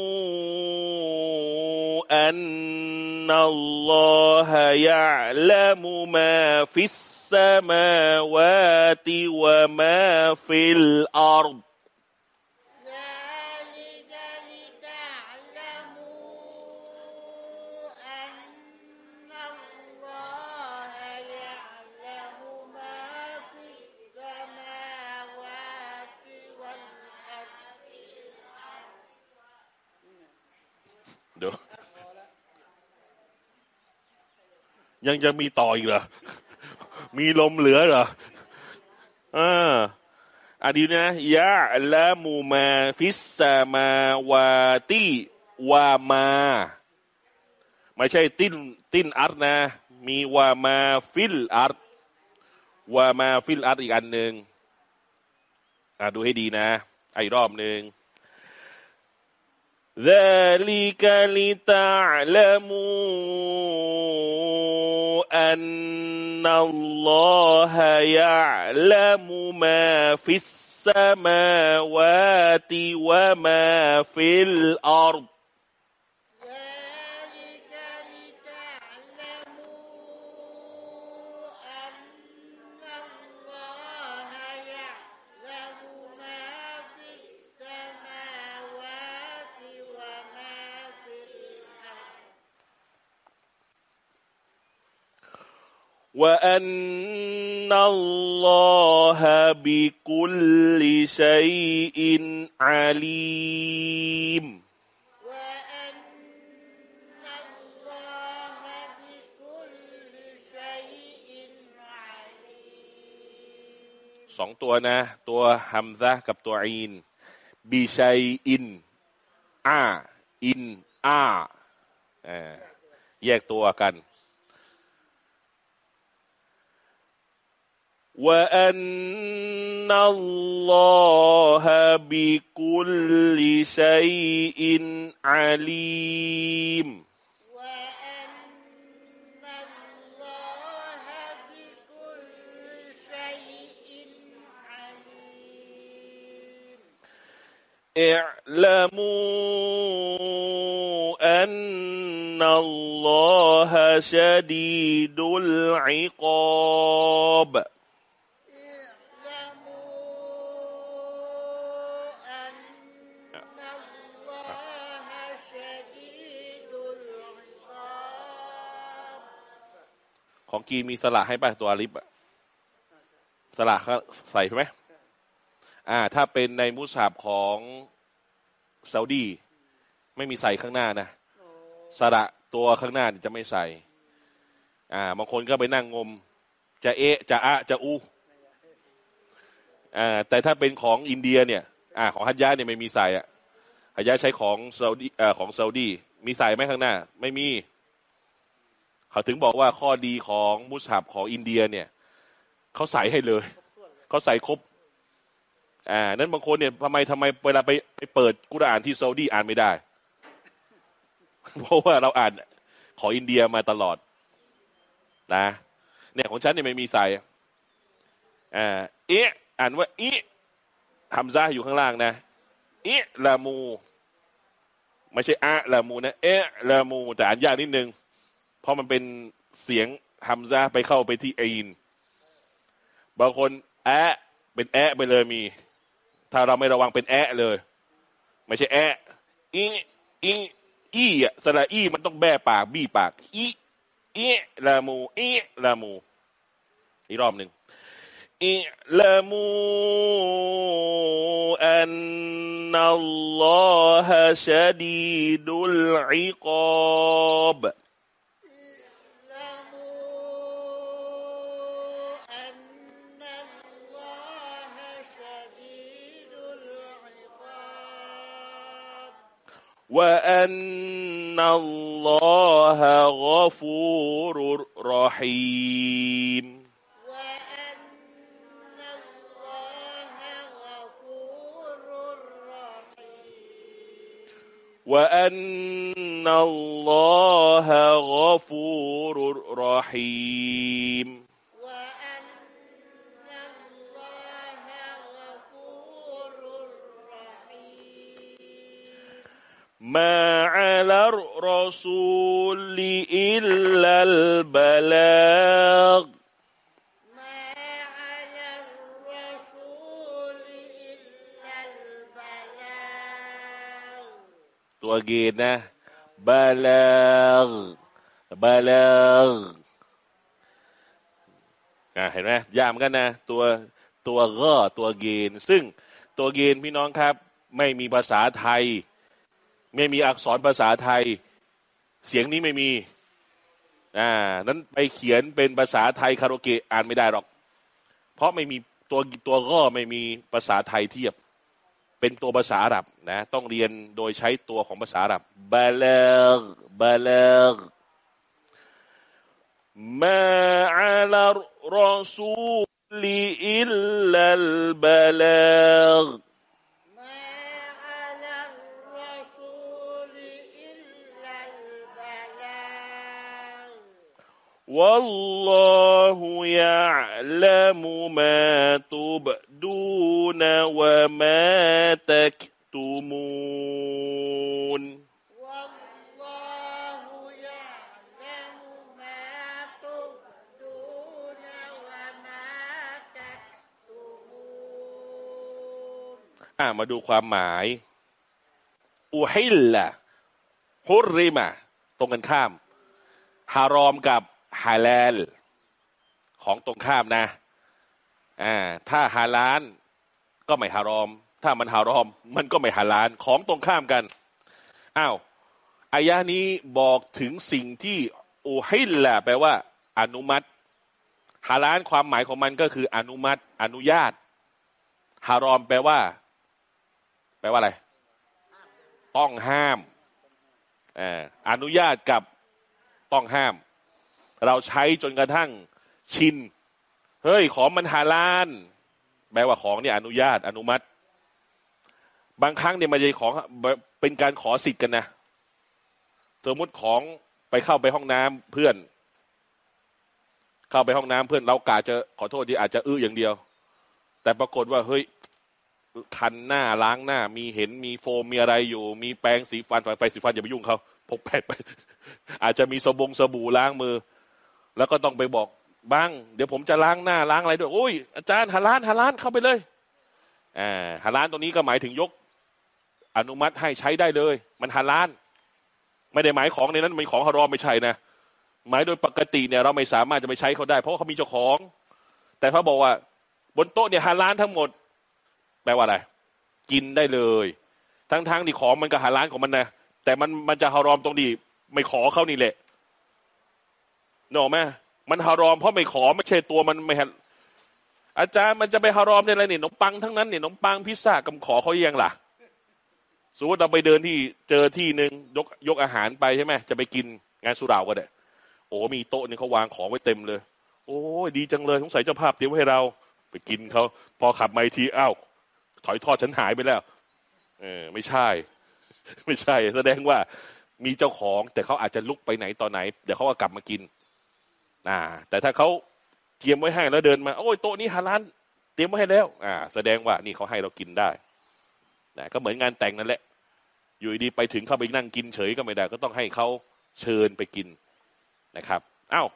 أن الله يعلم ما في السماوات وما في الأرض. ยังจะมีต่ออีกเหรอ มีลมเหลือเหรออ่าอันนี้นะยะละมูมาฟิสซามาวาตีวามา ไม่ใช่ติ้นติ้นอัดนะ มีวามาฟิลอัดวามาฟิลอัดอีกอันหนึ่งอ่าดูให้ดีนะอะอีกรอบหนึ่ง ذلك لتعلموا أن الله يعلم ما في السماوات وما في الأرض. وأن الله بكل شيء عليم وأن الله بكل شيء عليم สองตัวนะ ตัวฮัมซะกับตัวอีนบีชัยอินอาอินอาเอ่อแยกตัวกัน وأن الله بكل شيء عليم وأن الله بكل شيء عليم اعلموا أن الله شديد العقاب ของกีมีสละให้ป่ะตัวอาลิฟอะสละเขาใส่ไหมอ่า ถ้าเป็นในมุสฮับของซาอุดี ไม่มีใส่ข้างหน้านะสระตัวข้างหน้าจะไม่ใส่ อ่าบางคนก็ไปนั่งงม จะเอะจะอะจะอูอ่าแต่ถ้าเป็นของอินเดียเนี่ย อ่า ของฮัจญาเนี่ยไม่มีใส่อะฮัจญาใช้ของซาอุดีอ่าของซาอุดี มีใส่ไหมข้างหน้า ไม่มี เขาถึงบอกว่าข้อดีของมุสฮับของอินเดียเนี่ยเขาใส่ให้เลยเขาใส่ครบอ่านั้นบางคนเนี่ยทำไมทำไมเวลาไปไปเปิดกุรอานที่ซาอุดีอ่านไม่ได้ เพราะว่าเราอ่านของอินเดียมาตลอด นะ เนี่ยของฉันเนี่ยไม่มีใส่อ่าเอะอ่านว่าอิฮัมซาอยู่ข้างล่างนะอิลามู ไม่ใช่อะลามูนะเอะลามูแต่อ่านยากนิดนึง เพราะมันเป็นเสียงฮัมซาไปเข้าไปที่อีนบางคนแอะเป็นแอะไปเลยมี ถ้าเราไม่ระวังเป็นแอะเลย ไม่ใช่แอะอิอิอีอะสระอีมันต้องแบปาก บี้ปากอีอะละมูอะละมู อีกรอบหนึ่งอิลามูอันนัลลอฮะชดีดุลอิกอบ وأن الله غفور رحيم وأن الله غفور رحيم وأن الله غفور رحيم ما على الرسول إلا البلاغ ما على الرسول إلا البلاغ ตัวเกณฑ์นะบาลางบาลางอ่ะเห็นไหมยากเหมอนกันนะ ตัวตัวก็ตัวเกณฑ์ซึ่งตัวเกณฑ์พี่น้องครับ ไม่มีภาษาไทย ไม่มีอักษรภาษาไทย เสียงนี้ไม่มี อ่า นั้นไปเขียนเป็นภาษาไทยคาราโอเกะอ่านไม่ได้หรอก เพราะไม่มีตัวตัวก็ไม่มีภาษาไทยเทียบ เป็นตัวภาษาอาหรับนะ ต้องเรียนโดยใช้ตัวของภาษาอาหรับบาลกบาลกมาอัลรอซูลีอิลลัลบาลก والله يعلم ما تبدون وما تكتمون والله يعلم ما تبدون وما تكتمون อ่ามาดูความหมาย อุฮิลละฮุรริมาตรงกันข้าม ฮารอมกับ ฮาลาลของตรงข้ามนะอ่าถ้าฮาลานก็ไม่ฮารอม ถ้ามันฮารอม มันก็ไม่ฮาลานของตรงข้ามกันอ้าวอายะนี้บอกถึงสิ่งที่อุฮิลละแปลว่า อนุมัติฮาลานความหมายของมันก็คือ อนุมัติ อนุญาตฮารอม แปลว่า แปลว่าอะไร ต้องห้ามออนุญาตกับต้องห้าม เราใช้จนกระทั่งชิน เฮ้ย ของมันฮาลานแปลว่าของเนี่ยอนุญาตอนุมัติ บางครั้งเนี่ยมันจะของเป็นการขอสิทธิ์กันนะสมมติของไปเข้าไปห้องน้ำเพื่อน เข้าไปห้องน้ำเพื่อนเรากาจะขอโทษที่อาจจะอื้ออย่างเดียว แต่ปรากฏว่าเฮ้ยคันหน้าล้างหน้า มีเห็นมีโฟมมีอะไรอยู่ มีแปรงสีฟันไฟสีฟันอย่าไปยุ่งเขาพกแพทย์ไป อาจจะมีสบงสบู่ล้างมือ แล้วก็ต้องไปบอกบ้าง เดี๋ยวผมจะล้างหน้าล้างอะไรด้วยโอ้ยอาจารย์ฮาลานฮาลานเข้าไปเลยอ่าฮาลานตรงนี้ก็หมายถึงยก อนุมัติให้ใช้ได้เลย มันฮาลาน ไม่ได้หมายของในนั้นเป็นของฮารอมไม่ใช่นะหมายโดยปกติเนี่ยเราไม่สามารถจะไปใช้เขาได้ เพราะเขามีเจ้าของ แต่เขาบอกว่า บนโต๊ะเนี่ยฮาลานทั้งหมด แปลว่าอะไร กินได้เลย ทั้งๆที่ของมันก็หาร้านของมันนะแต่มันมันจะฮารอมตรงดีไม่ขอเขานี่แหละ นออกไหมมันฮารอมเพราะไม่ขอไม่ใช่ตัวมันไม่ฮะอาจารย์มันจะไปฮารอมในอะไรเนี่ยนมปังทั้งนั้นเนี่ยนมปังพิซซ่ากำขอเขายังล่ะสมมติเราไปเดินที่เจอที่หนึ่งยกยกอาหารไปใช่ไหมจะไปกินงานสุราก็ได้โอ้มีโต๊ะนี่เขาวางของไว้เต็มเลย โอ้ดีจังเลยสงสัยเจ้าภาพเตรียมให้เรา ไปกินเขาพอขับมาทีอ้าวถอยทอดฉันหายไปแล้ว เออ ไม่ใช่ ไม่ใช่ แสดงว่ามีเจ้าของแต่เขาอาจจะลุกไปไหนตอนไหน เดี๋ยวเขาก็กลับมากิน อ่า แต่ถ้าเขาเตรียมไว้ให้แล้วเดินมา โอ้ยโต๊ะนี้ฮาลานเตรียมไว้ให้แล้ว อ่า แสดงว่านี่เขาให้เรากินได้นะก็เหมือนงานแต่งนั่นแหละ อยู่ดีไปถึงเข้าไปนั่งกินเฉยก็ไม่ได้ ก็ต้องให้เขาเชิญไปกินนะครับอ้าว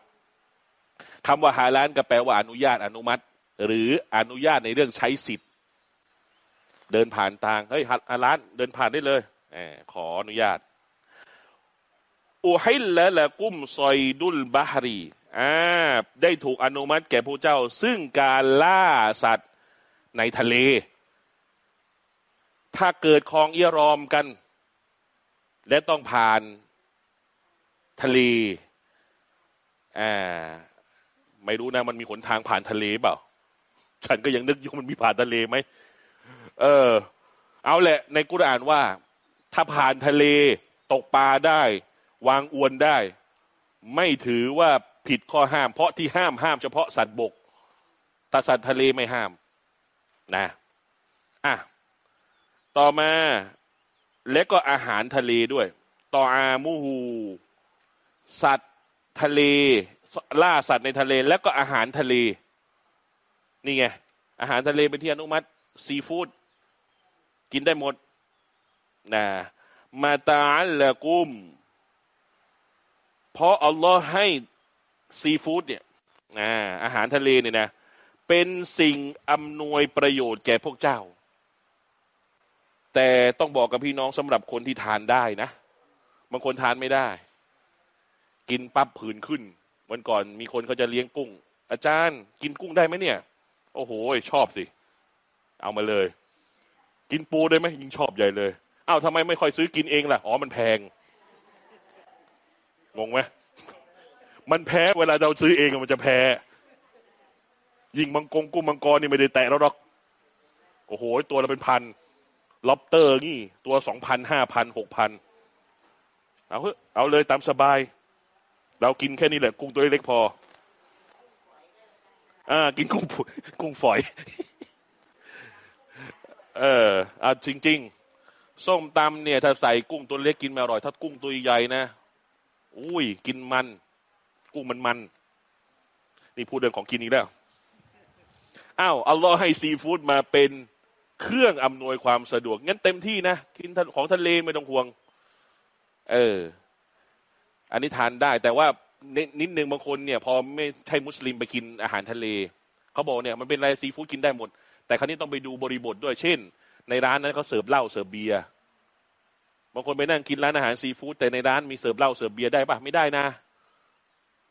คำว่าฮาลานก็แปลว่าอนุญาตอนุมัติ หรืออนุญาตในเรื่องใช้สิทธิ์ เดินผ่านทางเฮ้ยฮาลานเดินผ่านได้เลยแหมขออนุญาตอุฮิลละละกุมซอยดุลบาฮรี อ่าได้ถูกอนุมัติแก่ผู้เจ้า ซึ่งการล่าสัตว์ในทะเล ถ้าเกิดคลองเอียรอมกัน และต้องผ่านทะเลอ่าไม่รู้นะมันมีหนทางผ่านทะเลเปล่า ฉันก็ยังนึกอยู่มันมีผ่านทะเลไหมเออ เอาแหละ ในกุรอานว่า ถ้าผ่านทะเลตกปลาได้ วางอวนได้ ไม่ถือว่า ผิดข้อห้าม เพราะที่ห้ามห้ามเฉพาะสัตว์บกแต่สัตว์ทะเลไม่ห้ามนะอะต่อมาและก็อาหารทะเลด้วย ต่ออามูฮูสัตว์ทะเล ล่าสัตว์ในทะเล แล้วก็อาหารทะเล นี่ไง อาหารทะเลเป็นที่อนุมัติซีฟู้ดกินได้หมดนะมาตาลละกุม เพราะอัลลอฮ์ให้ ซีฟู้ดเนี่ยอาหารทะเลเนี่ยนะ เป็นสิ่งอำนวยประโยชน์แก่พวกเจ้า แต่ต้องบอกกับพี่น้องสำหรับคนที่ทานได้นะ บางคนทานไม่ได้ กินปั๊บผื่นขึ้น วันก่อนมีคนเขาจะเลี้ยงกุ้ง อาจารย์ กินกุ้งได้ไหมเนี่ย โอ้โห ชอบสิ เอามาเลย กินปูได้ไหมยิ่งชอบใหญ่เลยอ้าวทำไมไม่ค่อยซื้อกินเองล่ะ อ๋อ มันแพง งงไหม มันแพ้เวลาเราซื้อเองมันจะแพ้ ยิงมังกรกุ้งมังกรนี่ไม่ได้แตะแล้วหรอก โอ้โห ตัวเราเป็นพันล็อบเตอร์นี่ ตัวสองพันห้าพันหกพันเอาเถอะเอาเลยตามสบาย เรากินแค่นี้แหละ กุ้งตัวเล็กพอ อ่า กินกุ้งกุ้งฝอย เอออ่าจริง ๆ ส้มตำเนี่ย ถ้าใส่กุ้งตัวเล็กกินไม่อร่อย ถ้ากุ้งตัวใหญ่นะ อุ้ย กินมัน กุ้งมันมันนี่พูดเรื่องของกินอีกแล้วอ้าวอัลลอฮ์ให้ซีฟู้ดมาเป็นเครื่องอำนวยความสะดวกงั้นเต็มที่นะกินของทะเลไม่ต้องห่วง เออ อันนี้ทานได้ แต่ว่านิดนึงบางคนเนี่ย พอไม่ใช่มุสลิมไปกินอาหารทะเลเขาบอกเนี่ยมันเป็นอะไรซีฟู้ดกินได้หมด แต่คราวนี้ต้องไปดูบริบทด้วยเช่น ในร้านนั้นเขาเสิร์ฟเหล้าเสิร์ฟเบียร์บางคนไปนั่งกินร้านอาหารซีฟู้ดแต่ในร้านมีเสิร์ฟเหล้าเสิร์ฟเบียร์ได้ปะไม่ได้นะ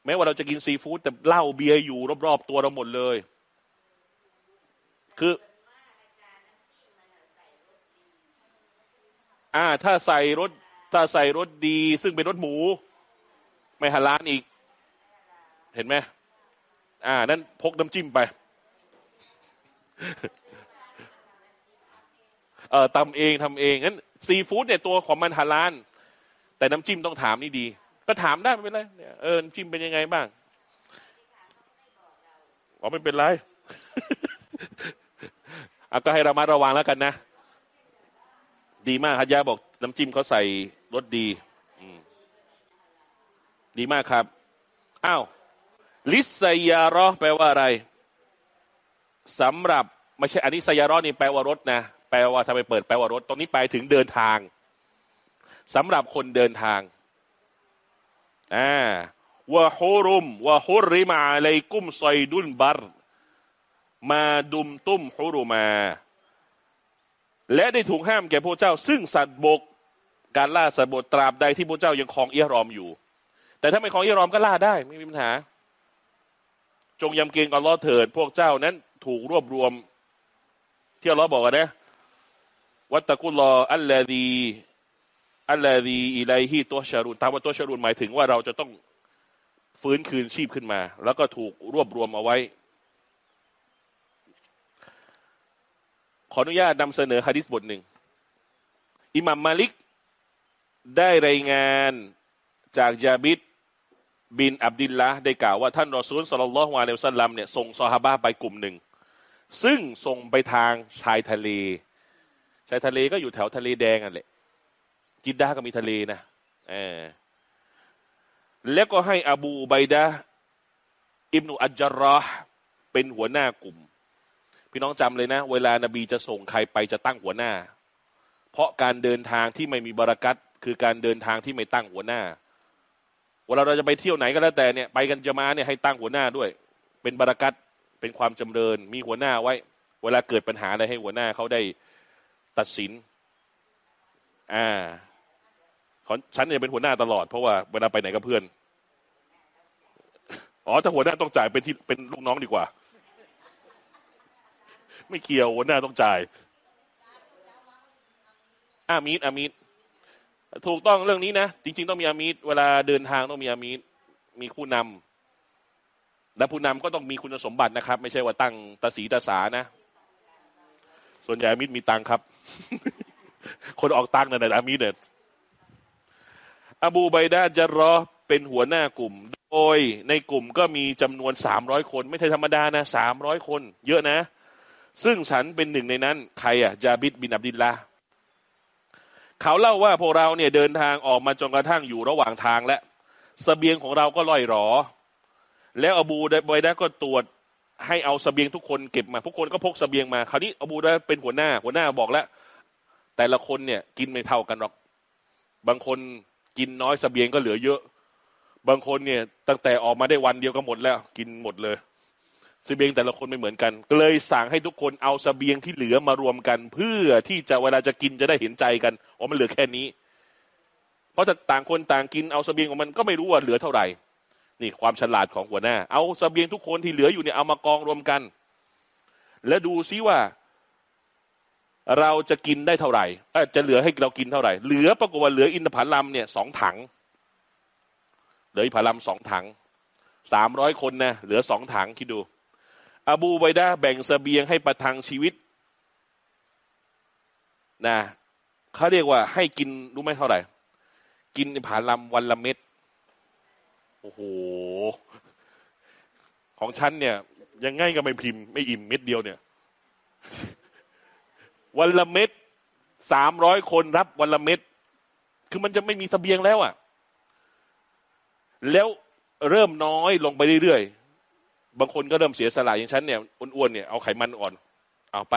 แม้ว่าเราจะกินซีฟู้ดแต่เหล้าเบียร์อยู่รอบๆตัวเราหมดเลย คืออ่า ถ้าใส่รส ถ้าใส่รสดี ซึ่งเป็นรสหมู ไม่ฮาลานอีก เห็นไหมอ่า นั้นพกน้ำจิ้มไปเออตำเองทำเองงั้นซีฟู้ดเนี่ยตัวของมันฮาลาน แต่น้ำจิ้มต้องถามนี่ดี ก็ถามได้ไม่เป็นไรเออจิ้มเป็นยังไงบ้างอ๋อไม่เป็นไรอาก็ให้รามาระวังแล้วกันนะ ดีมากฮัจยาบอกน้ำจิ้มเขาใส่รสดีดีมากครับ อ้าว ลิสยารอแปลว่าอะไรสำหรับไม่ใช่อันนี้สยารอนี่แปลว่ารถนะ แปลว่าทำไมเปิดแปลว่ารถ ตรงนี้ไปถึงเดินทางสำหรับคนเดินทาง อ่าวะฮุรุมวะฮุริมาอะลัยกุมซดุลบัรมาดุมตุ้มฮุรุมา และได้ถูกห้ามแก่พระเจ้า ซึ่งสัตว์บก การล่าสัตว์บกตราบใดที่พระเจ้ายังคลองเอียรอมอยู่ แต่ถ้าไม่คลองเอียรอมก็ล่าได้ไม่มีปัญหา จงยำเกรงอัลลอเถิด พวกเจ้านั้นถูกรวบรวม ที่อัลลอฮ์บอกกันนะวัตตะกุลลออัลลอฮี อัลลอฮีอิไลฮีตัวชารุนตามว่าตัวชารุนหมายถึงว่าเราจะต้องฟื้นคืนชีพขึ้นมา แล้วก็ถูกรวบรวมเอาไว้ ขออนุญาตนำเสนอฮะดิษบทหนึ่งอิหมัมมาลิก ได้รายงานจากยาบิดบินอับดิลละได้กล่าวว่าท่านรอซูลสลลัลลอฮุอะลัยฮิสัลลัมเนี่ยส่งซอฮาบะไปกลุ่มหนึ่ง ซึ่งส่งไปทางชายทะเล ชายทะเลก็อยู่แถวทะเลแดงอะแหละ จิดดาก็มีทะเลนะเออแล้วก็ให้อบูไบดาอิบนุอัจจารอเป็นหัวหน้ากลุ่ม พี่น้องจำเลยนะ เวลานาบีจะส่งใครไปจะตั้งหัวหน้า เพราะการเดินทางที่ไม่มีบารักัตคือการเดินทางที่ไม่ตั้งหัวหน้าเวลาเราจะไปเที่ยวไหนก็แล้วแต่เนี่ยไปกันจะมาเนี่ยให้ตั้งหัวหน้าด้วย เป็นบารักัตเป็นความจำเริญ มีหัวหน้าไว้ เวลาเกิดปัญหาอะไรให้หัวหน้าเขาได้ตัดสิน อ่า ฉันเนี่ยเป็นหัวหน้าตลอดเพราะว่าเวลาไปไหนกับเพื่อน อ๋อถ้าหัวหน้าต้องจ่ายเป็นที่เป็นลูกน้องดีกว่า ไม่เกี่ยวหัวหน้าต้องจ่ายอามีดอามีดถูกต้องเรื่องนี้นะจริง ๆ ต้องมีอามีดเวลาเดินทางต้องมีอามีดมีผู้นำและผู้นำก็ต้องมีคุณสมบัตินะครับ ไม่ใช่ว่าตั้งตาสีตาสานะ ส่วนใหญ่อามีดมีตังครับ คนออกตังนั่นแหละอามีดเนี่ย อบูไบดาจะรอเป็นหัวหน้ากลุ่ม โดยในกลุ่มก็มีจำนวนสามร้อยคน ไม่ใช่ธรรมดานะสามร้อยคน เยอะนะ ซึ่งฉันเป็นหนึ่งในนั้น ใครอะจาบิดบินอับดิลละเขาเล่าว่าพวกเราเนี่ยเดินทางออกมาจนกระทั่งอยู่ระหว่างทางและสเสบียงของเราก็ล่อยหรอ แล้วอบูไบดาก็ตรวจให้เอาสเสบียงทุกคนเก็บมาทุกคนก็พกสเสบียงมาคราวนี้อบูไบดาเป็นหัวหน้า หัวหน้าบอกแล้ว แต่ละคนเนี่ยกินไม่เท่ากันหรอก บางคน กินน้อยสเสบียงก็เหลือเยอะ บางคนเนี่ย ตั้งแต่ออกมาได้วันเดียวก็หมดแล้ว กินหมดเลยสเสบียงแต่ละคนไม่เหมือนกันก็เลยสั่งให้ทุกคนเอาสเสบียงที่เหลือมารวมกัน เพื่อที่จะเวลาจะกินจะได้เห็นใจกันอ๋อมันเหลือแค่นี้ เพราะถ้าต่างคนต่างกินเอาสเสบียงของมันก็ไม่รู้ว่าเหลือเท่าไหร่ นี่ความฉลาดของหัวหน้า เอาสเสบียงทุกคนที่เหลืออยู่เนี่ยเอามากองรวมกัน แล้วดูซิว่า เราจะกินได้เท่าไหร่จะเหลือให้เรากินเท่าไหร่ เหลือปรากฏว่าเหลืออินทผลัมเนี่ยสองถัง เหลืออินทผลัมสองถังสามร้อยคนนะเหลือสองถังคิดดู อบูไบดาแบ่งสเสบียงให้ประทังชีวิตนะเขาเรียกว่าให้กินรู้ไหมเท่าไหร่ กินผาลำวันละเม็ดโอ้โห ของฉันเนี่ย ยังไงก็ไม่พิมพ์ ไม่อิ่มเม็ดเดียวเนี่ย วันละเม็ดสามร้อยคนรับวันละเม็ดคือมันจะไม่มีสเสบียงแล้วอะ่ะ แล้วเริ่มน้อยลงไปเรื่อยๆ บางคนก็เริ่มเสียสละอย่างฉันเนี่ยอ้วนๆเนี่ยเอาไขมันอ่อน เอาไป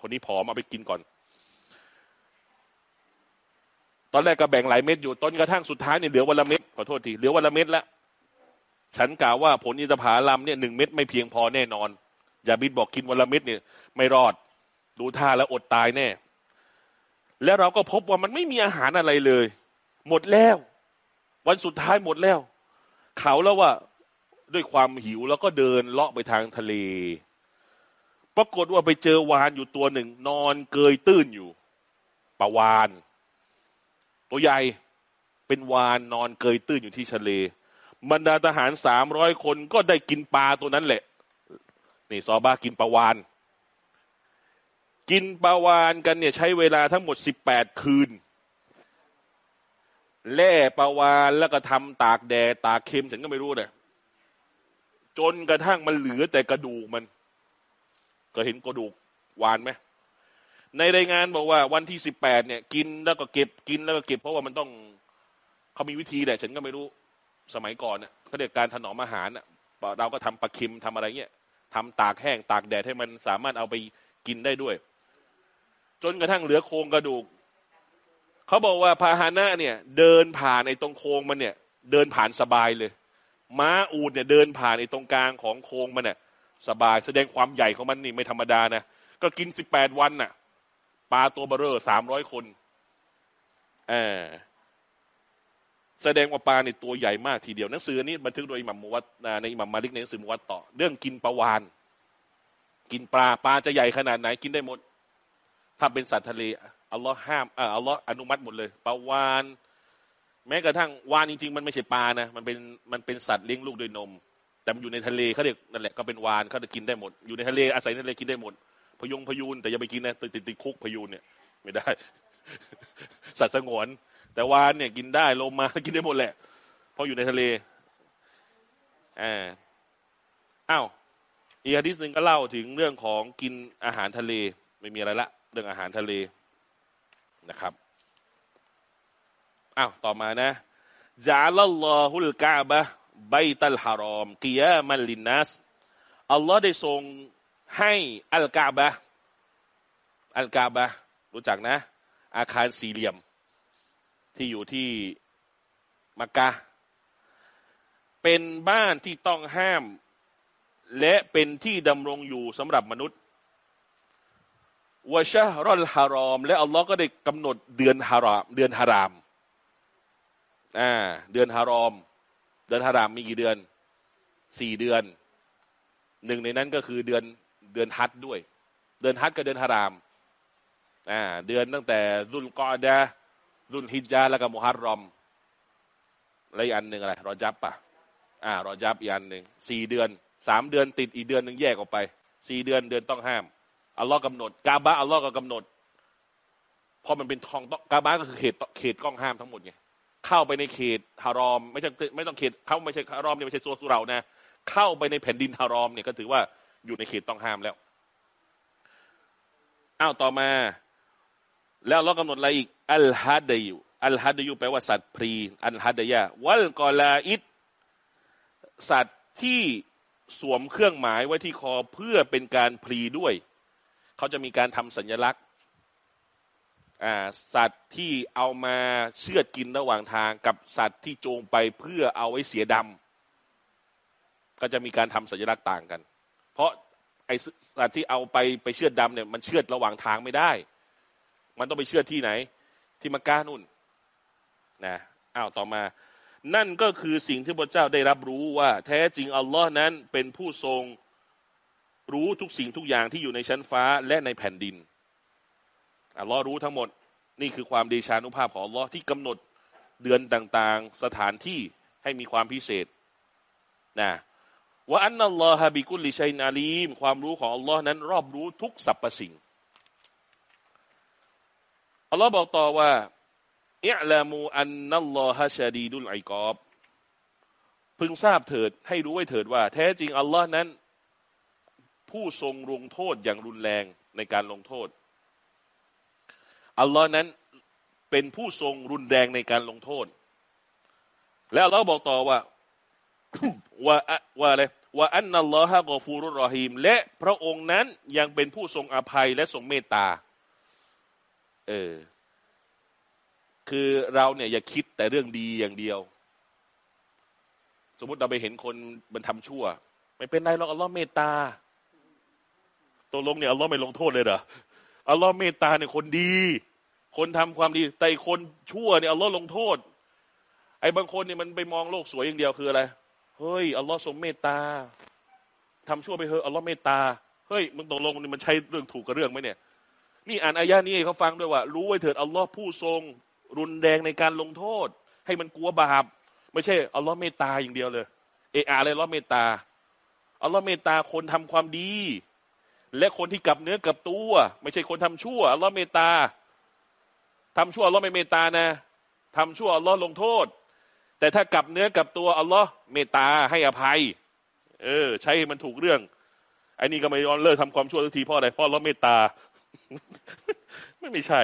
คนนี้ผอมเอาไปกินก่อน ตอนแรกก็แบ่งหลายเม็ดอยู่ต้นกระทั่งสุดท้ายเนี่ยเหลือวันละเม็ดขอโทษทีเหลือวันละเม็ดละฉันกล่าวว่าผลอินทผลัมเนี่ยหนึ่งเม็ดไม่เพียงพอแน่นอน อย่าบิดบอกกินวันละเม็ดเนี่ยไม่รอด ดูท่าแล้วอดตายแน่ แล้วเราก็พบว่ามันไม่มีอาหารอะไรเลย หมดแล้ว วันสุดท้ายหมดแล้ว เขาแล้วว่าด้วยความหิวแล้วก็เดินเลาะไปทางทะเล ปรากฏว่าไปเจอวานอยู่ตัวหนึ่ง นอนเกยตื้นอยู่ปลาวาน ตัวใหญ่เป็นวานนอนเกยตื้นอยู่ที่ทะเลบรรดาทหารสามร้อยคนก็ได้กินปลาตัวนั้นแหละ นี่ซอบ้ากินปลาวาน กินปลาวานกันเนี่ย ใช้เวลาทั้งหมดสิบแปดคืน แล่ปลาวานแล้วก็ทำตากแดดตากเค็มฉันก็ไม่รู้เนี่ยจนกระทั่งมันเหลือแต่กระดูกมัน ก็เห็นกระดูกวานไหมในรายงานบอกว่าวันที่สิบแปดเนี่ย กินแล้วก็เก็บกินแล้วก็เก็บ เพราะว่ามันต้องเขามีวิธีแหละฉันก็ไม่รู้สมัยก่อนเนี่ยเขาเรียกการถนอมอาหารอะเราก็ทำปลาเคิมทำอะไรเงี้ยทำตากแห้งตากแดดให้มันสามารถเอาไปกินได้ด้วย จนกระทั่งเหลือโครงกระดูก เขาบอกว่าพาหนะเนี่ย เดินผ่านในตรงโครงมันเนี่ย เดินผ่านสบายเลย ม้าอูดเนี่ยเดินผ่านในตรงกลางของโครงมันเนี่ยสบายแสดงความใหญ่ของมันนี่ไม่ธรรมดานะก็กินสิบแปดวันน่ะปลาตัวเบอร์เรอร์สามร้อยคนเออแสดงว่าปลาในตัวใหญ่มากทีเดียวหนังสือนี้บันทึกโดยอิหมัมมวัตในอิหมัมมาลิกในหนังสือมวัตต่อเรื่องกินปลาวาน กินปลาปลาจะใหญ่ขนาดไหนกินได้หมด ถ้าเป็นสัตว์ทะเลอัลลอฮ์ห้ามอัลลอฮ์อนุมัติหมดเลยปลาวาน แม้กระทั่งวานจริง ๆ มันไม่ใช่ปลานะมันเป็นมันเป็นสัตว์เลี้ยงลูกด้วยนม แต่มันอยู่ในทะเลเขาเรียกนั่นแหละก็เป็นวานเขาจะกินได้หมด อยู่ในทะเลอาศัยในทะเลกินได้หมด พยงพยูนแต่อย่าไปกินนะติดติดคุกพยูนเนี่ย ไม่ได้ สัตว์สงวน แต่วานเนี่ยกินได้ลมมากินได้หมดแหละเพราะอยู่ในทะเลอ่าอ้าวอีกฮะดิษหนึ่งก็เล่าถึงเรื่องของกินอาหารทะเลไม่มีอะไรละ เรื่องอาหารทะเลนะครับอ้าวต่อมานะจาลลลอฮุลกาบะไบตัลฮารอมกิยามันลินนัสอัลลอฮ์ได้ทรงให้อัลกาบะอัลกาบะรู้จักนะ อาคารสี่เหลี่ยม ที่อยู่ที่มักกะเป็นบ้านที่ต้องห้าม และเป็นที่ดำรงอยู่สำหรับมนุษย์ วะชะรอลฮารอม และอัลลอฮ์ก็ได้กำหนดเดือนฮารามเดือนฮารามอ่าเดือนฮารอม เดือนฮารามมีกี่เดือนสี่เดือน หนึ่งในนั้นก็คือเดือนเดือนฮัทด้วย เดือนฮัทกับเดือนฮารามอ่าเดือนตั้งแต่รุนกอดะรุนฮิจาแล้วก็มุฮัรรอมแล้วอีกอันหนึ่งอะไร รอจับปะอ่ารอจับอีกอันหนึ่งสี่เดือนสามเดือนติดอีกเดือนหนึ่งแยกออกไปสี่เดือนเดือนต้องห้าม อัลลอฮ์กำหนด กาบะอัลลอฮ์ก็กำหนดเพราะมันเป็นทองกาบะก็คือเขตเขตกล้องห้ามทั้งหมดไงเข้าไปในเขตฮารอม ไม่ใช่ไม่ต้องเขตเข้าไม่ใช่ฮารอมเนี่ยไม่ใช่ซัวสุเรานะ เข้าไปในแผ่นดินฮารอมเนี่ยก็ถือว่าอยู่ในเขตต้องห้ามแล้วอ้าวต่อมา แล้วเรากำหนดอะไรอีกอัลฮัดยูอัลฮัดยูแปลว่าสัตว์พรีอัลฮัดยะวัลกอลาอิดสัตว์ที่สวมเครื่องหมายไว้ที่คอเพื่อเป็นการพลีด้วย เขาจะมีการทำสัญลักษณ์สัตว์ที่เอามาเชือดกินระหว่างทางกับสัตว์ที่จงไปเพื่อเอาไว้เสียดำก็จะมีการทำสัญลักษณ์ต่างกัน เพราะไอสัตว์ที่เอาไปไปเชือดดำเนี่ยมันเชือดระหว่างทางไม่ได้ มันต้องไปเชือดที่ไหน ที่มักกะนู่นนะอ้าวต่อมา นั่นก็คือสิ่งที่พระเจ้าได้รับรู้ว่า แท้จริงอัลลอฮ์นั้นเป็นผู้ทรง รู้ทุกสิ่งทุกอย่างที่อยู่ในชั้นฟ้าและในแผ่นดินอัลลอฮ์รู้ทั้งหมดนี่คือความเดชานุภาพของอัลลอฮ์ที่กำหนดเดือนต่างๆ สถานที่ให้มีความพิเศษนะว่าอันนัลลอฮะบิกุลิชัยนาลีม ความรู้ของอัลลอฮ์นั้น รอบรู้ทุกสรรพสิ่งอัลลอฮ์บอกต่อว่าอิลามูอันนัลลอฮะชาดีดุลไอกอบพึงทราบเถิดให้รู้ไว้เถิดว่า แท้จริงอัลลอฮ์นั้น ผู้ทรงลงโทษอย่างรุนแรงในการลงโทษ อัลลอฮ์นั้นเป็นผู้ทรงรุนแรงในการลงโทษ แล้วเราบอกต่อว่าว่าว่าอะไรว่าอันนัลลอฮะกอฟูรุรอฮีม และพระองค์นั้นยังเป็นผู้ทรงอภัยและทรงเมตตา เออ คือเราเนี่ยอย่าคิดแต่เรื่องดีอย่างเดียว สมมติเราไปเห็นคนมันทำชั่ว ไม่เป็นไรหรอกอัลลอฮ์เมตตา ตกลงเนี่ยอัลลอฮ์ไม่ลงโทษเลยเหรออัลลอฮ์เมตตาเนี่ยคนดี คนทำความดีแต่คนชั่วเนี่ยอัลลอฮ์ลงโทษ ไอ้บางคนเนี่ยมันไปมองโลกสวยอย่างเดียวคืออะไรเฮ้ยอัลลอฮ์ทรงเมตตาทำชั่วไปเถอะอัลลอฮ์เมตตาเฮ้ยมึงตกลงนี่มันใช่เรื่องถูกกับเรื่องไหมเนี่ย นี่อ่านอายะนี้เขาฟังด้วยว่า รู้ไว้เถิดอัลลอฮ์ผู้ทรง รุนแรงในการลงโทษ ให้มันกลัวบาปไม่ใช่อัลลอฮ์เมตตาอย่างเดียวเลย เออาอะไรอัลลอฮ์เมตตาอัลลอฮ์เมตตาคนทำความดี และคนที่กลับเนื้อกลับตัว ไม่ใช่คนทำชั่วอัลลอฮ์เมตตาทำชั่วอัลลอฮ์ไม่เมตตานะทำชั่วอัลลอฮ์ลงโทษ แต่ถ้ากลับเนื้อกลับตัวอัลลอฮ์เมตตาให้อภัย เออ ใช้มันถูกเรื่องไอ้นี่ก็ไม่ยอมเลิกทำความชั่วทันทีเพราะอะไรเพราะอัลลอฮ์เมตตา ไม่ไม่ใช่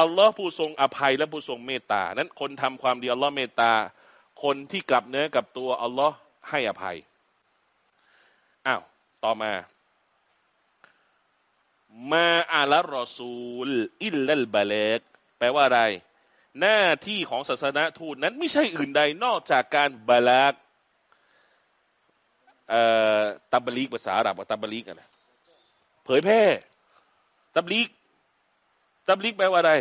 อัลลอฮ์ผู้ทรงอภัยและผู้ทรงเมตตา นั้นคนทำความดีอัลลอฮ์เมตตา คนที่กลับเนื้อกลับตัวอัลลอฮ์ให้อภัยอ้าวต่อมา อาลรอซูล อิลลัลบาเลกแปลว่าอะไร หน้าที่ของศาสนาทูตนั้นไม่ใช่อื่นใดนอกจากการบาลากตับบลีกภาษาอาหรับตับบลีกนะเผยแพร่ตับลีกตับลีกแปลว่าอะไร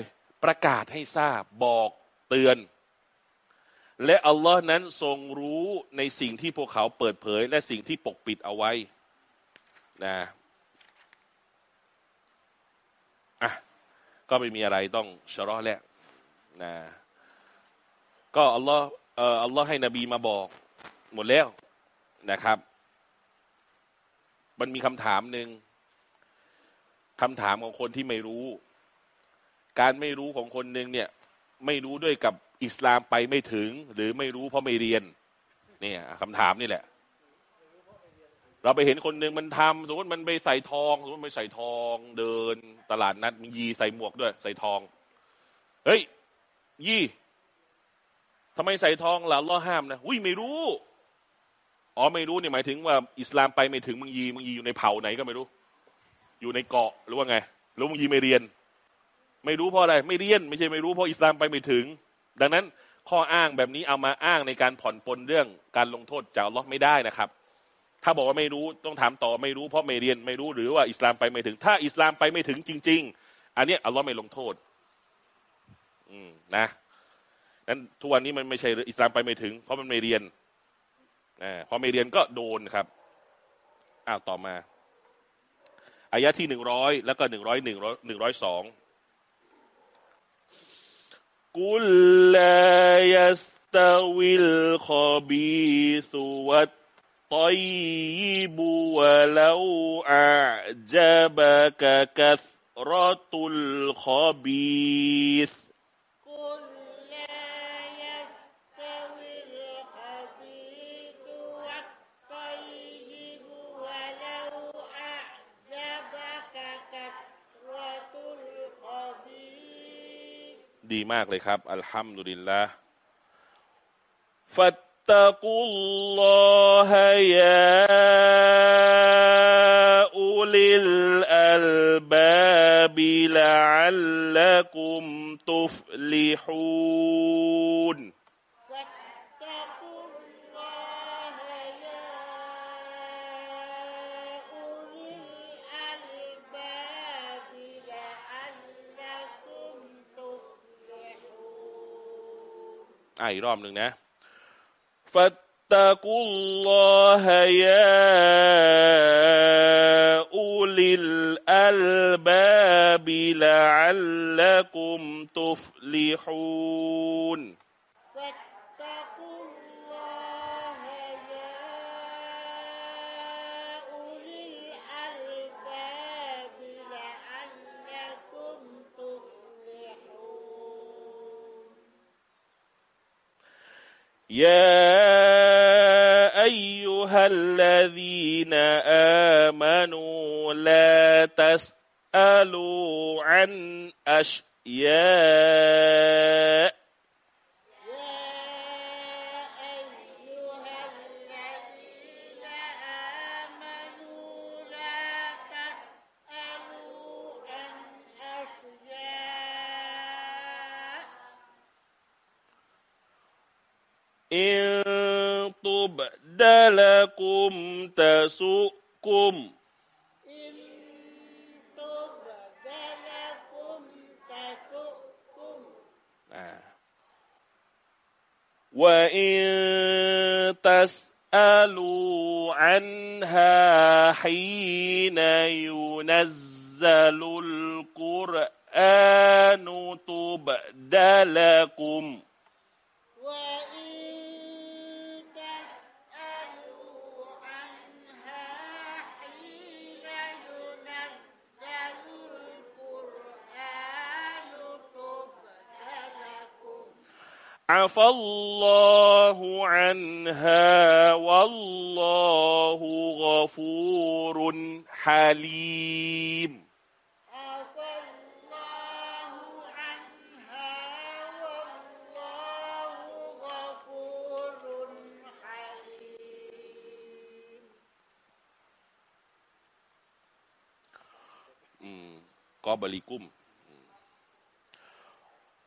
ประกาศให้ทราบบอกเตือน และอัลลอฮ์นั้นทรงรู้ในสิ่งที่พวกเขาเปิดเผย และสิ่งที่ปกปิดเอาไว้นะ ก็ไม่มีอะไรต้องชะรอแล้วนะก็อัลลอฮ์เอ่ออัลลอฮ์ให้นบีมาบอกหมดแล้วนะครับ มันมีคำถามหนึ่งคำถามของคนที่ไม่รู้ การไม่รู้ของคนหนึ่งเนี่ย ไม่รู้ด้วยกับอิสลามไปไม่ถึง หรือไม่รู้เพราะไม่เรียน เนี่ยคำถามนี่แหละ เราไปเห็นคนหนึ่งมันทำสมมติมันไปใส่ทองสมมติมันไปใส่ทอง เดินตลาดนัดมียีใส่หมวกด้วย ใส่ทอง เฮ้ย ยี่ทำไมใส่ทองล่ะล้อห้ามนะอุ้ยไม่รู้อ๋อไม่รู้เนี่ยหมายถึงว่าอิสลามไปไม่ถึงมึงยีมึงยีอยู่ในเผ่าไหนก็ไม่รู้ อยู่ในเกาะหรือว่าไงหรือมึงยีไม่เรียน ไม่รู้เพราะอะไร ไม่เรียน ไม่ใช่ไม่รู้เพราะอิสลามไปไม่ถึง ดังนั้นข้ออ้างแบบนี้เอามาอ้างในการผ่อนปลนเรื่องการลงโทษจากอัลลอฮ์ไม่ได้นะครับ ถ้าบอกว่าไม่รู้ต้องถามต่อไม่รู้เพราะไม่เรียนไม่รู้หรือว่าอิสลามไปไม่ถึง ถ้าอิสลามไปไม่ถึงจริง ๆ อันนี้อัลลอฮ์ไม่ลงโทษ อืมนะนั้นทุกวันนี้มันไม่ใช่อิสลามไปไม่ถึง เพราะมันไม่เรียนอ่าพอไม่เรียนก็โดนครับอ้าวต่อมาอายะที่หนึ่งร้อยแล้วก็หนึ่งร้อยหนึ่งร้อยหนึ่งร้อยสองกุลลายั สตวิลขบีสุวัต الطيب ولو أعجبك كثرة الخبيث قل لا يستوي الخبيث والطيب ولو أعجبك كثرة الخبيث ดีมากเลยครับ อัลฮัมดุลิลละฟัตตะกุลลอฮะยาอุ ลิลอัลบาบิละอัลลักุมตุฟลิฮูน واتقوا الله يا أولي الألباب لعلكم تفلحون อ่ะอีกรอบหนึ่งนะ ฟัตตะกุลล يا ايها الذين امنوا لا تسالوا عن اشياء إن تبد لكم تسؤكم. إن تبد لكم تسؤكم. آه. وإن تسألوا عنها حين ينزل القرآن تبد لكم وإن عفى الله عنها والله غفور حليم. عفى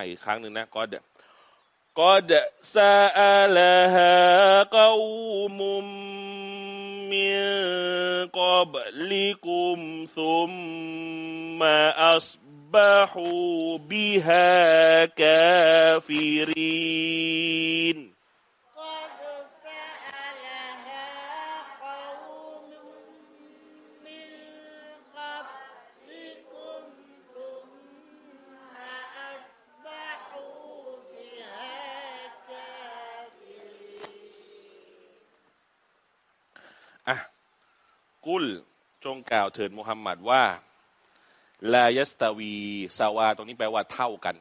อะอีกครั้งหนึ่งนะก็จะก็ดซาลาฮะกอมุมมิกับลิกุมซุมมาอัสบะฮูบิฮะกาฟิริน قل จงกล่าวเถิดมุฮัมมัดว่าلا يستوي سواء ตรงนี้แปลว่าเท่ากัน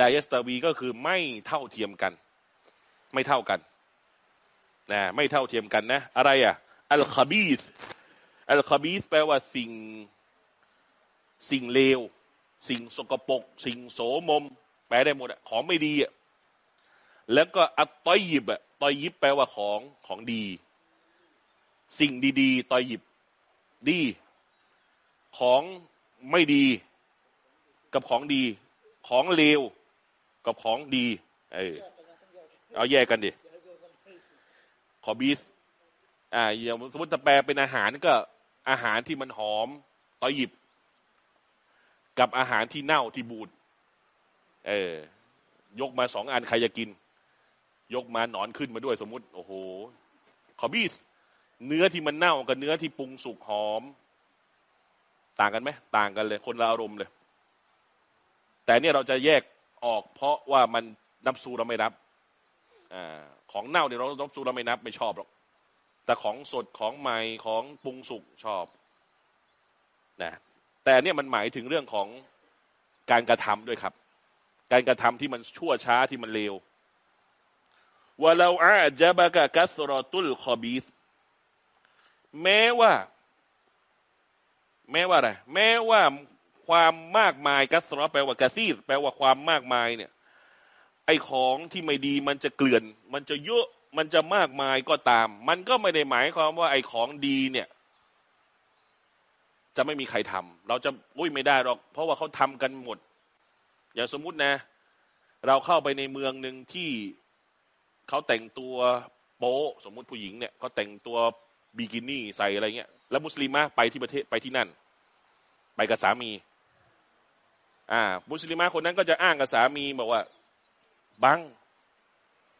لا يستوي ก็คือไม่เท่าเทียมกัน ไม่เท่ากันนะไม่เท่าเทียมกันนะ อะไรอะالخبيث الخبيث แปลว่าสิ่งสิ่งเลว สิ่งสกปรกสิ่งโสมม แปลได้หมดอะของไม่ดีอะแล้วก็الطيب الطيب แปลว่าของของดี สิ่งดีๆต่อยิบดี ของไม่ดี กับของดี ของเลว กับของดี เออเอาแยกกันดิ ขอบีสอ่าอย่างสมมติถ้าแปลเป็นอาหารก็อาหารที่มันหอมต่อยิบ กับอาหารที่เน่าที่บูดเออยกมาสองอันใครจะกิน ยกมาหนอนขึ้นมาด้วยสมมติ โอ้โห ขอบีส เนื้อที่มันเน่ากับเนื้อที่ปรุงสุกหอม ต่างกันไหมต่างกันเลย คนละอารมณ์เลย แต่เนี่ยเราจะแยกออก เพราะว่ามันนับซูเราไม่นับอของเน่าเนี่ยเรานับซูเราไม่นับ ไม่ชอบหรอกแต่ของสดของใหม่ของปรุงสุกชอบนะแต่เนี่ยมันหมายถึงเรื่องของการกระทำด้วยครับ การกระทำที่มันชั่วช้าที่มันเลวว่าเราอาจบะกะกัสรอตุลคอบีส แม้ว่า แม้ว่าอะไรแม้ว่าความมากมายกัสรอแปลว่ากะซีดแปลว่าความมากมายเนี่ย ไอของที่ไม่ดีมันจะเกลื่อน มันจะเยอะมันจะมากมายก็ตาม มันก็ไม่ได้หมายความว่าไอของดีเนี่ย จะไม่มีใครทำเราจะอุ้ยไม่ได้หรอก เพราะว่าเขาทำกันหมด อย่างสมมุตินะ เราเข้าไปในเมืองหนึ่งที่เขาแต่งตัวโป๊สมมุติผู้หญิงเนี่ยเขาแต่งตัว บิกินี่ใส่อะไรเงี้ย แล้วมุสลิมะไปที่ประเทศไปที่นั่น ไปกับสามี อ่า มุสลิมะคนนั้นก็จะอ้างกับสามีบอกว่าบัง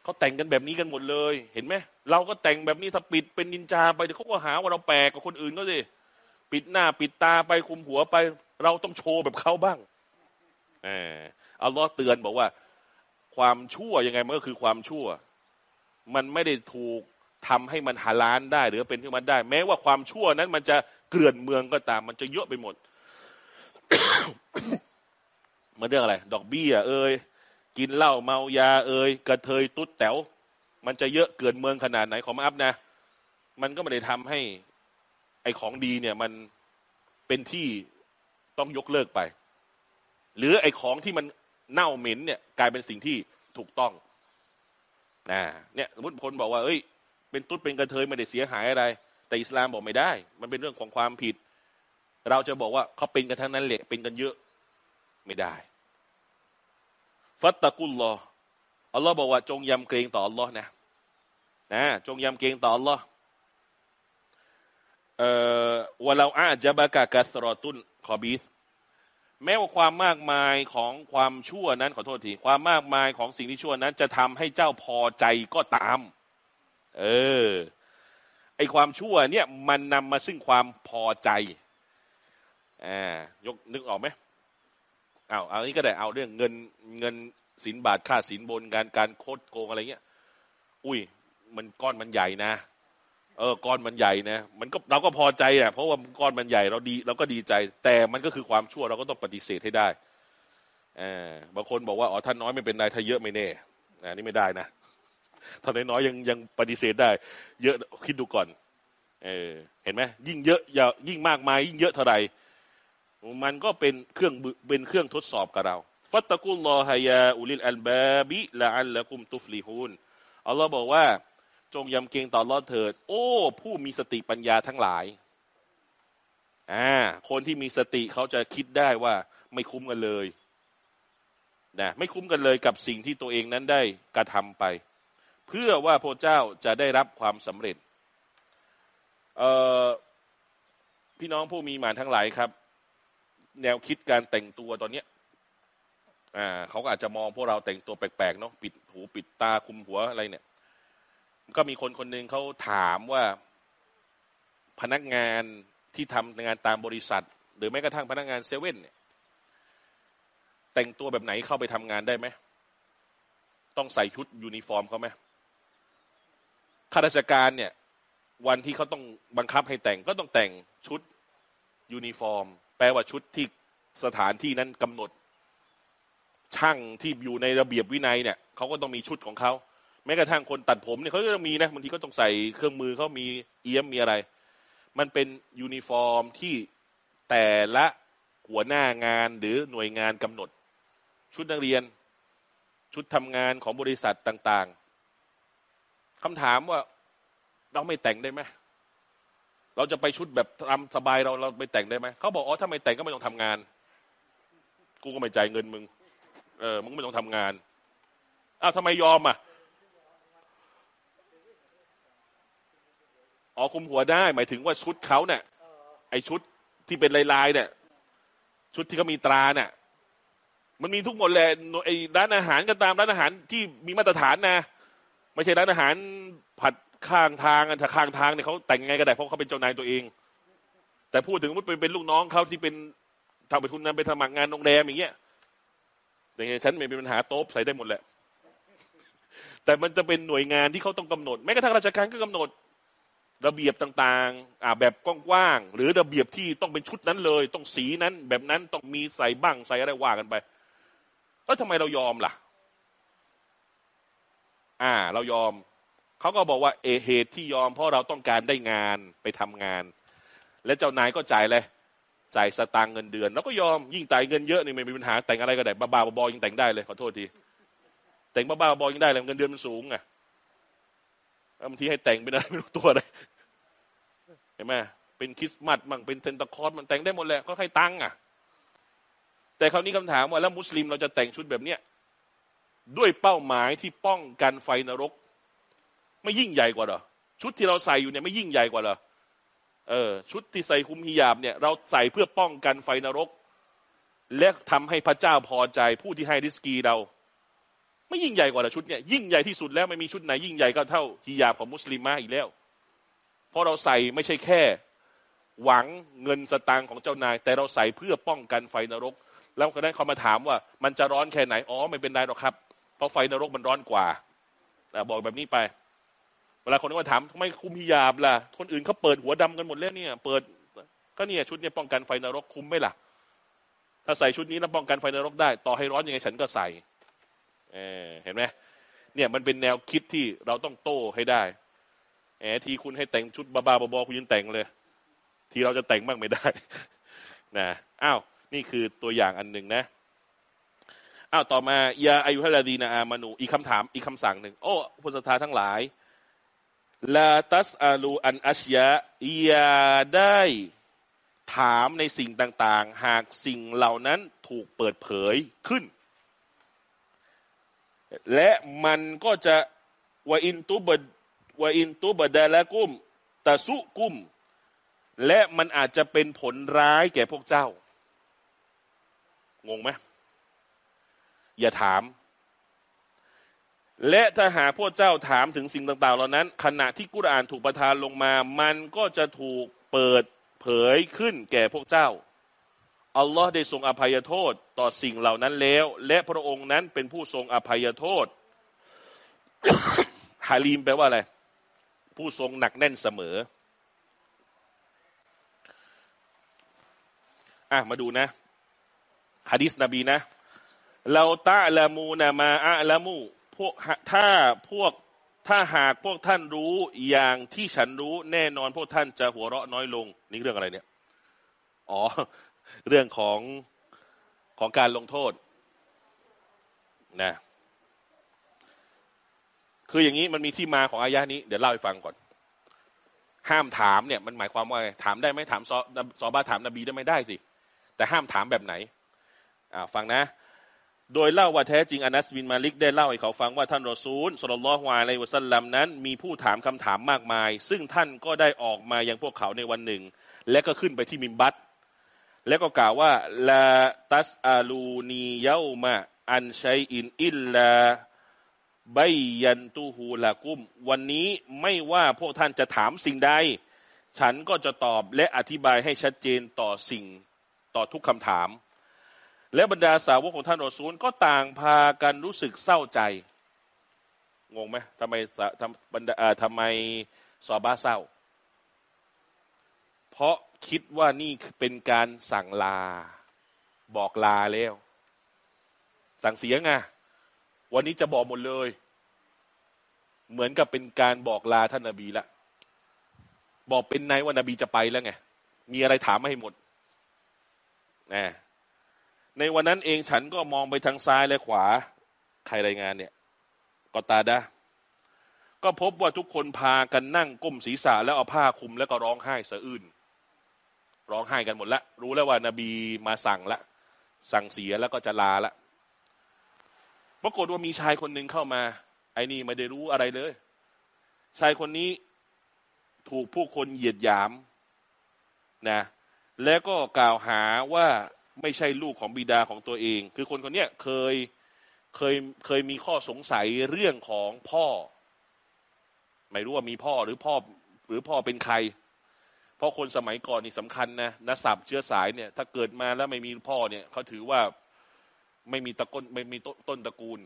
เขาแต่งกันแบบนี้กันหมดเลย เห็นไหมเราก็แต่งแบบนี้ถ้าปิดเป็นนินจาไปเดี๋ยวเขาก็หาว่าเราแปลกกว่าคนอื่นก็สิปิดหน้าปิดตาไปคุมหัวไป เราต้องโชว์แบบเขาบ้างเอออัลลอฮ์เตือนบอกว่า ความชั่วยังไงมันก็คือความชั่ว มันไม่ได้ถูก ทำให้มันหาล้านได้ หรือเป็นที่มันได้ แม้ว่าความชั่วนั้นมันจะเกลื่อนเมืองก็ตาม มันจะเยอะไปหมดมันเรื่องอะไร ดอกเบี้ย เอ้ยกินเหล้าเมายา เอ่ยกระเทยตุ๊ดแต๋วมันจะเยอะเกินเมืองขนาดไหนของมาอัพนะ มันก็ไม่ได้ทำให้ ไอของดีเนี่ย มันเป็นที่ต้องยกเลิกไป หรือไอของที่มันเน่าเหม็นเนี่ย กลายเป็นสิ่งที่ถูกต้องนะเนี่ยสมมติคนบอกว่า เอ้ย เป็นตุ๊ดเป็นกระเทยไม่ได้เสียหายอะไร แต่อิสลามบอกไม่ได้ มันเป็นเรื่องของความผิด เราจะบอกว่าเขาเป็นกันทั้งนั้นแหละเป็นกันเยอะไม่ได้ ฟัตตะกุลลออัลลอฮ์บอกว่าจงยำเกรงต่ออัลลอฮ์นะนะจงยำเกรงต่ออัลลอฮ์เอ่อวะเราอาจะบะกะกัสรอตุนขอบีสแม้ว่าความมากมายของความชั่วนั้นขอโทษทีความมากมายของสิ่งที่ชั่วนั้น จะทำให้เจ้าพอใจก็ตาม เออ ไอความชั่วเนี่ยมันนำมาซึ่งความพอใจอ่ายกนึกออกไหมเอาเอานี้ก็ได้เอาเรื่องเงินเงินสินบาทค่าสินบนการการโคดโกงอะไรเงี้ย อุ้ย มันก้อนมันใหญ่นะ เออ ก้อนมันใหญ่นะ มันก็เราก็พอใจอะเพราะว่าก้อนมันใหญ่เราดีเราก็ดีใจ แต่มันก็คือความชั่วเราก็ต้องปฏิเสธให้ได้ออบางคนบอกว่าอ๋อท่านน้อยไม่เป็นไรถ้าเยอะไม่แน่อันนี้ไม่ได้นะ ท่านน้อยยังยังปฏิเสธได้ เยอะคิดดูก่อน เออเห็นไหมยิ่งเยอะอย่ายิ่งมากมายยิ่งเยอะเท่าไหร่มันก็เป็นเครื่องเป็นเครื่องทดสอบกับเรา ฟัตตะกุลลอฮายาอุลิลอัลบาบิละอัลละกุมตุฟลีฮูนอัลลอฮ์บอกว่า จงยำเกรงต่อรอดเถิด โอ้ ผู้มีสติปัญญาทั้งหลายอ่าคนที่มีสติเขาจะคิดได้ว่าไม่คุ้มกันเลยนะไม่คุ้มกันเลยกับสิ่งที่ตัวเองนั้นได้กระทำไป เพื่อว่าพระเจ้าจะได้รับความสำเร็จเออพี่น้องผู้มีอีหม่านทั้งหลายครับ แนวคิดการแต่งตัวตอนเนี้ยอ่าเขาก็อาจจะมองพวกเราแต่งตัวแปลกๆเนาะปิดหูปิดตาคลุมหัวอะไรเนี่ย ก็มีคนคนหนึ่งเขาถามว่าพนักงานที่ทำงานตามบริษัท หรือแม้กระทั่งพนักงานเซเว่นเนี่ย แต่งตัวแบบไหนเข้าไปทำงานได้ไหมต้องใส่ชุดยูนิฟอร์มเขาไหม ข้าราชการเนี่ย วันที่เขาต้องบังคับให้แต่งก็ต้องแต่งชุดยูนิฟอร์ม แปลว่าชุดที่สถานที่นั้นกำหนด ช่างที่อยู่ในระเบียบวินัยเนี่ยเขาก็ต้องมีชุดของเขาแม้กระทั่งคนตัดผมเนี่ยเขาก็ต้องมีนะบางทีก็ต้องใส่เครื่องมือเขามีเอี๊ยมมีอะไร มันเป็นยูนิฟอร์มที่แต่ละหัวหน้างานหรือหน่วยงานกำหนด ชุดนักเรียน ชุดทำงานของบริษัทต่าง คำถามว่าเราไม่แต่งได้ไหมเราจะไปชุดแบบทำสบายเราเราไปแต่งได้ไหมเขาบอกอ๋อถ้าไม่แต่งก็ไม่ต้องทำงาน กูก็ไม่จ่ายเงินมึง เออมึงไม่ต้องทำงานอ้าวทำไมยอมอะอ๋อคุมหัวได้ หมายถึงว่าชุดเขาเนี่ยไอชุดที่เป็นลายๆเนี่ย ชุดที่เขามีตราเนี่ยมันมีทุกหมดแหละไอ้ร้านอาหารก็ตามร้านอาหารที่มีมาตรฐานนะ ไม่ใช่ร้านอาหารผัดข้างทางอันถ้าข้างทางเนี่ยเขาแต่งไงก็ได้เพราะเขาเป็นเจ้านายตัวเอง แต่พูดถึงว่าเป็นเป็นลูกน้องเขาที่เป็นทำเป็นทุนนั้นเป็นสมัครงานโรงแรมอย่างเงี้ยอย่างเงี้ยฉันไม่มีปัญหาโต๊ะใส่ได้หมดแหละ แต่มันจะเป็นหน่วยงานที่เขาต้องกำหนดแม้กระทั่งราชการก็กำหนดระเบียบต่างๆอ่าแบบกว้างๆหรือระเบียบที่ต้องเป็นชุดนั้นเลย ต้องสีนั้นแบบนั้นต้องมีใส่บ้างใส่อะไรว่ากันไปแล้วทำไมเรายอมล่ะ อ่า เรายอม เขาก็บอกว่าเอเหตุที่ยอมเพราะเราต้องการได้งานไปทำงาน และเจ้านายก็จ่ายเลยจ่ายสตางค์เงินเดือน แล้วก็ยอมยิ่งจ่ายเงินเยอะนี่ไม่มีปัญหาแต่งอะไรก็ได้บ้าๆบอๆยังแต่งได้เลยขอโทษทีแต่งบ้าๆบอๆยังได้เลยเงินเดือนมันสูงไงบางทีให้แต่งเป็นอะไรไม่รู้ตัวเลยเห็นไหมเป็นคริสต์มาสมั่งเป็นเซนตาคอสมันแต่งได้หมดแหละก็ให้ตังค์อะ แต่คราวนี้คำถามว่าแล้วมุสลิมเราจะแต่งชุดแบบเนี้ย ด้วยเป้าหมายที่ป้องกันไฟนรก ไม่ยิ่งใหญ่กว่าหรอชุดที่เราใส่อยู่เนี่ยไม่ยิ่งใหญ่กว่าหรอเออ ชุดที่ใส่คุมฮิญาบเนี่ย เราใส่เพื่อป้องกันไฟนรก และทำให้พระเจ้าพอใจผู้ที่ให้ดิสกีเรา ไม่ยิ่งใหญ่กว่าหรอชุดเนี่ยยิ่งใหญ่ที่สุดแล้วไม่มีชุดไหนยิ่งใหญ่ก็เท่าฮิญาบของมุสลิมมาอีกแล้ว เพราะเราใส่ไม่ใช่แค่ หวังเงินสตางค์ของเจ้านาย แต่เราใส่เพื่อป้องกันไฟนรก แล้วคนนั้นเขามาถามว่า มันจะร้อนแค่ไหนอ๋อไม่เป็นไรหรอกครับ เพราะไฟนรกมันร้อนกว่าบอกแบบนี้ไป เวลาคนกว่าถามทำไมคุมฮิญาบล่ะ คนอื่นเขาเปิดหัวดำกันหมดแล้วเนี่ย เปิดก็เนี่ยชุดเนี่ยป้องกันไฟนรกคุมไหมล่ะ ถ้าใส่ชุดนี้แล้วป้องกันไฟนรกได้ ต่อให้ร้อนยังไงฉันก็ใส่เอเห็นไหมเนี่ยมันเป็นแนวคิดที่เราต้องโต้ให้ได้แหมทีคุณให้แต่งชุดบาบาบอคุณยังแต่งเลย ทีเราจะแต่งบ้างไม่ได้ นะอ้าวนี่คือตัวอย่างอันหนึ่งนะ อ้าวต่อมายาอายุฮะลาดีนาอามานูอีกคำถามอีกคำสั่งหนึ่งโอ้พุทธทาทั้งหลายลาตัสอาลูอันอัชยะอย่าได้ถามในสิ่งต่างๆ หากสิ่งเหล่านั้นถูกเปิดเผยขึ้น และมันก็จะวอินตุบวอินตุบดาละกุมตะสุกุม และมันอาจจะเป็นผลร้ายแก่พวกเจ้างงไหม อย่าถาม และถ้าหาพวกเจ้าถามถึงสิ่งต่าง ๆ เหล่านั้น ขณะที่กุรอานถูกประทานลงมา มันก็จะถูกเปิดเผยขึ้นแก่พวกเจ้าอัลลอฮ์ได้ทรงอภัยโทษต่อสิ่งเหล่านั้นแล้ว และพระองค์นั้นเป็นผู้ทรงอภัยโทษฮาลีมแปลว่าอะไร ผู้ทรงหนักแน่นเสมอ อะ มาดูนะฮะดิษนบีนะ เราตะละมูนามาอะละมูพวกถ้าพวกถ้าหากพวกท่านรู้อย่างที่ฉันรู้แน่นอนพวกท่านจะหัวเราะน้อยลง นี่เรื่องอะไรเนี่ย อ๋อ เรื่องของของการลงโทษนะคืออย่างนี้มันมีที่มาของอายะนี้ เดี๋ยวเล่าให้ฟังก่อน ห้ามถามเนี่ยมันหมายความว่าถามได้ไหมถามซอซอบาถามนบีได้ไม่ได้สิ แต่ห้ามถามแบบไหนอ่าฟังนะ โดยเล่าว่าแท้จริงอานัสบินมาลิกได้เล่าให้เขาฟังว่าท่านรอซูลสุลลัลฮวาในวะสัลลัมนั้น มีผู้ถามคำถามมากมาย ซึ่งท่านก็ได้ออกมายังพวกเขาในวันหนึ่ง และก็ขึ้นไปที่มิมบัตแล้วก็กล่าวว่าลาตัสอาลูนีเยามาอันชัยอินอิลลาใบยันตูฮูลากุม วันนี้ไม่ว่าพวกท่านจะถามสิ่งใด ฉันก็จะตอบและอธิบายให้ชัดเจนต่อสิ่งต่อทุกคำถาม และบรรดาสาวกของท่านอซูลก็ต่างพากันรู้สึกเศร้าใจ งงไหมทำไมทำบรรดาทำไมสอบ้าเศร้า เพราะคิดว่านี่เป็นการสั่งลา บอกลาแล้ว สั่งเสียงไงวันนี้จะบอกหมดเลย เหมือนกับเป็นการบอกลาท่านนบีละบอกเป็นไงว่านาบีจะไปแล้วไงมีอะไรถามมาให้หมดนะ ในวันนั้นเองฉันก็มองไปทางซ้ายและขวา ใครรายงานเนี่ยกอตาดาก็พบว่าทุกคนพากันนั่งก้มศีรษะแล้วเอาผ้าคลุมแล้วก็ร้องไห้สะอื้นร้องไห้กันหมดละรู้แล้วว่านาบีมาสั่งละ สั่งเสียแล้วก็จะลาละปรากฏว่ามีชายคนหนึ่งเข้ามา ไอ้นี่ไม่ได้รู้อะไรเลย ชายคนนี้ถูกผู้คนเหยียดหยามนะ แล้วก็กล่าวหาว่า ไม่ใช่ลูกของบิดาของตัวเอง คือคนคนนี้เคยเคยเคยมีข้อสงสัยเรื่องของพ่อ ไม่รู้ว่ามีพ่อหรือพ่อหรือพ่อเป็นใคร เพราะคนสมัยก่อนนี่สำคัญนะนสับเชื้อสายเนี่ย ถ้าเกิดมาแล้วไม่มีพ่อเนี่ยเขาถือว่าไม่มีตะก้นไม่มีต้นตระกูล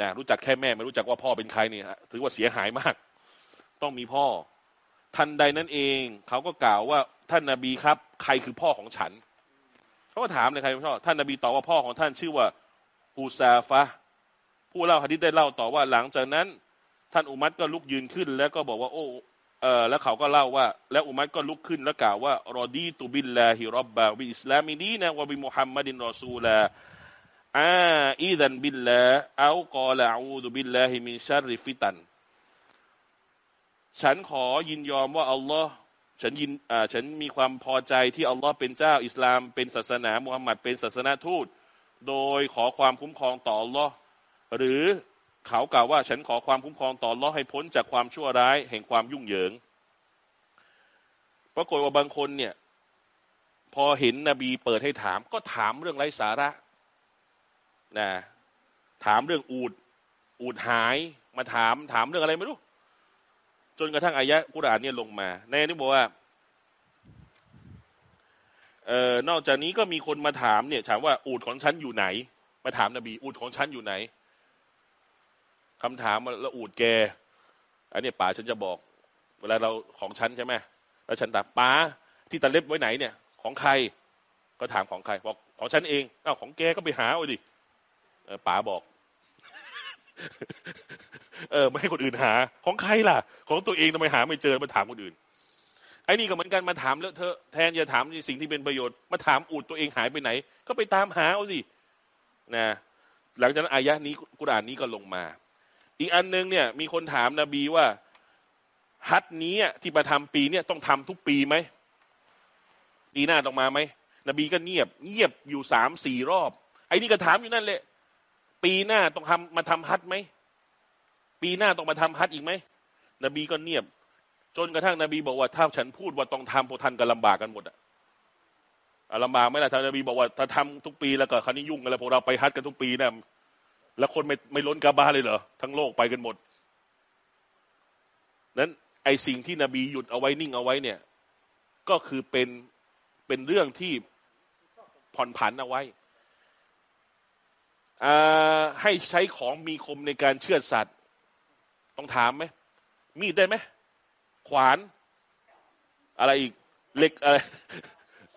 นะรู้จักแค่แม่ไม่รู้จักว่าพ่อเป็นใครเนี่ยถือว่าเสียหายมาก ต้องมีพ่อ ทันใดนั้นเองเขาก็กล่าวว่าท่านนาบีครับ ใครคือพ่อของฉัน เขาก็ถามเลยใครพ่อท่านนาบีตอบว่าพ่อของท่านชื่อว่าฮุซาฟะฮ์ผู้เล่าฮะดีษได้เล่าต่อว่าหลังจากนั้น ท่านอุมัรก็ลุกยืนขึ้น แล้วก็บอกว่า โอ้เออแล้วเขาก็เล่าว่า แล้วอุมัรก็ลุกขึ้นแล้วกล่าวว่าرضيت بالله ربا وبالإسلام دينا وبمحمد رسولا عائذا بالله أو قال أعوذ بالله من شر الفتن ฉันขอยินยอมว่าอัลลอฮ์ ฉันยินอ่าฉันมีความพอใจที่อัลลอฮ์เป็นเจ้าอิสลามเป็นศาสนามุฮัมมัดเป็นศาสนาทูต โดยขอความคุ้มครองต่ออัลลอฮ์หรือเขากล่าวว่าฉันขอความคุ้มครองต่ออัลลอฮ์ให้พ้นจากความชั่วร้ายแห่งความยุ่งเหยิงปรากฏว่าบางคนเนี่ย พอเห็นนบีเปิดให้ถาม ก็ถามเรื่องไร้สาระนะถามเรื่องอูดอูดหายมาถามถามเรื่องอะไรไม่รู้ จนกระทั่งอายะกุรอานเนี่ยลงมา ในนี้บอกว่าเอ่อนอกจากนี้ก็มีคนมาถามเนี่ย ถามว่าอูดของฉันอยู่ไหน มาถามนบี อูดของฉันอยู่ไหนคำถามแล้วอูดแก อันนี้ป๋าฉันจะบอก เวลาเราของฉันใช่ไหมแล้วฉันถามป๋าที่ตะเล็บไว้ไหนเนี่ย ของใคร ก็ถามของใครบอกของฉันเองอ้าวของแกก็ไปหาเอาดิป๋าบอก เออไม่ให้คนอื่นหา ของใครล่ะ ของตัวเองทำไมหาไม่เจอมาถามคนอื่นไอ้นี่ก็เหมือนกันมาถามเลอะเทอะแทนจะถามสิ่งที่เป็นประโยชน์มาถามอูดตัวเองหายไปไหน ก็ไปตามหาเอาสินะหลังจากนั้นอายะนี้กุรานนี้ก็ลงมา อีกอันนึงเนี่ย มีคนถามนาบีว่า ฮัทนี้ที่มาทำปีเนี่ยต้องทำทุกปีไหมปีหน้าต้องมาไหมนบีก็เงียบ เงียบอยู่สามสี่รอบ ไอ้นี่ก็ถามอยู่นั่นแหละ ปีหน้าต้องทำมาทำฮัทไหม ปีหน้าต้องมาทำฮัทอีกไหมนบีก็เงียบ จนกระทั่งนบีบอกว่าถ้าฉันพูดว่าต้องทำพวกท่านก็ลำบากกันหมดอะลำบากไหมล่ะท่านนบีบอกว่าถ้าทำทุกปีแล้วก็คันนี้ยุ่งกันแล้วพวกเราไปฮัทกันทุกปีนะแล้วคนไม่ไม่ล้นกาบาเลยเหรอทั้งโลกไปกันหมด นั้นไอสิ่งที่นบีหยุดเอาไว้นิ่งเอาไว้เนี่ย ก็คือเป็นเป็นเรื่องที่ผ่อนผันเอาไว้ให้ใช้ของมีคมในการเชือสัตว์ ต้องถามไหมมีดได้ไหมขวาน อะไรอีกเหล็กอะไร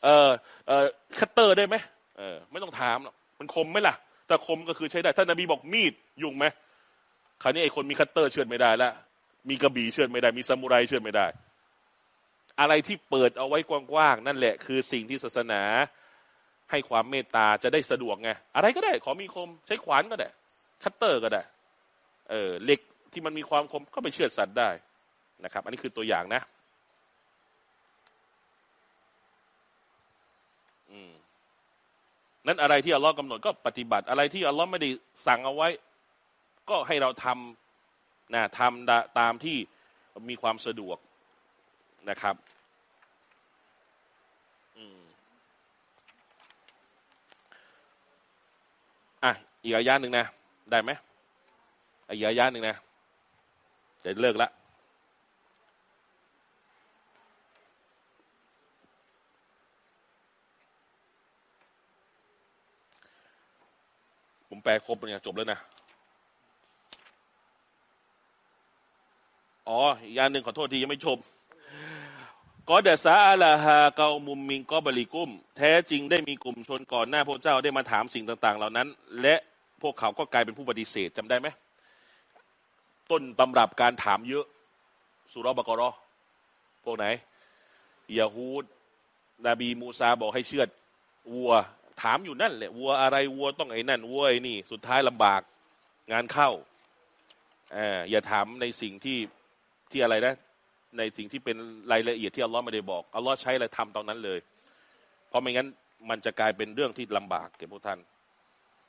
เออเออคัตเตอร์ได้ไหมเออไม่ต้องถามหรอกมันคมไหมล่ะแต่คมก็คือใช้ได้ถ้านนบีบอกมีดยุ่งไหมคราวนี้ไอ้คนมีคัตเตอร์เชือดไม่ได้แล้วมีกระบี่เชือดไม่ได้ มีซามูไรเชือดไม่ได้ อะไรที่เปิดเอาไว้กว้างๆนั่นแหละ คือสิ่งที่ศาสนาให้ความเมตตาจะได้สะดวกไงอะไรก็ได้ ขอมีคมใช้ขวานก็ได้ คัตเตอร์ก็ได้ เออเหล็ก ที่มันมีความคมก็ไปเชือดสัตว์ได้นะครับ อันนี้คือตัวอย่างนะนั้นอะไรที่อัลลอฮ์กำหนดก็ปฏิบัติอะไรที่อัลลอฮ์ไม่ได้สั่งเอาไว้ ก็ให้เราทำนะทำตามที่มีความสะดวกนะครับอะอีกอายะหนึ่งนะ ได้ไหมอีกอายะหนึ่งนะ จะเลิกละผมแปลครบเนี่ยจบแล้วนะ อ๋อ อีกอย่างหนึ่งขอโทษทียังไม่จบก็เดซาอาลาฮาเกามุมมิงกอบริกุม แท้จริงได้มีกลุ่มชนก่อนหน้าพระเจ้าได้มาถามสิ่งต่าง ๆ เหล่านั้น และพวกเขาก็กลายเป็นผู้ปฏิเสธจำได้ไหม ต้นตำรับการถามเยอะสุรบกรอพวกไหนยาฮูดนบีมูซาบอกให้เชือดวัว ถามอยู่นั่นแหละวัวอะไรวัวต้องไอ้นั่นวัวไอ้นี่ สุดท้ายลำบากงานเข้าออย่าถามในสิ่งที่ที่อะไรนะ ในสิ่งที่เป็นรายละเอียดที่อัลลอฮ์ไม่ได้บอกอัลลอฮ์ใช้อะไรทำตอนนั้นเลย เพราะไม่งั้นมันจะกลายเป็นเรื่องที่ลำบากแก่พวกท่าน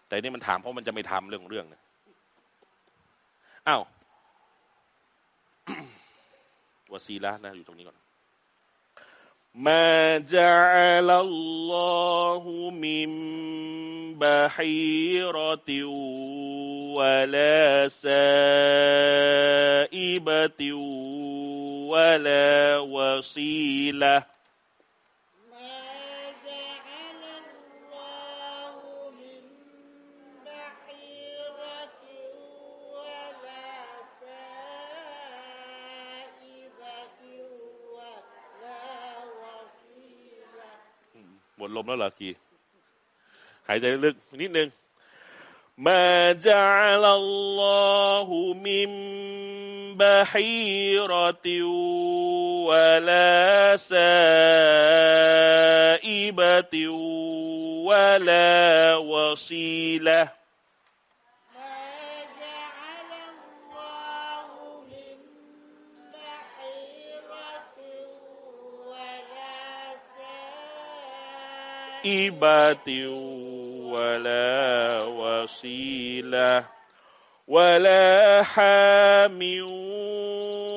แต่นี่มันถามเพราะมันจะไม่ทำเรื่องเรื่องนะอ้าว วาซีละนะอยู่ตรงนี้ก่อน ما جعل الله من بحيرة ولا سائبة ولا وصيلة ดลมแล้วเหรอกีหายใจลึกนิดนึงมาจัลลอฮุมิมบะฮีรติวะลาซาอิบติวะลาวซีละ إبة ولا وصيلة ولا حام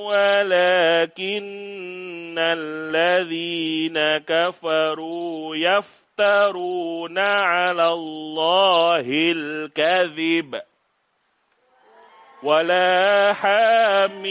ولكن الذين كفروا يفترون على الله الكذب ولا حام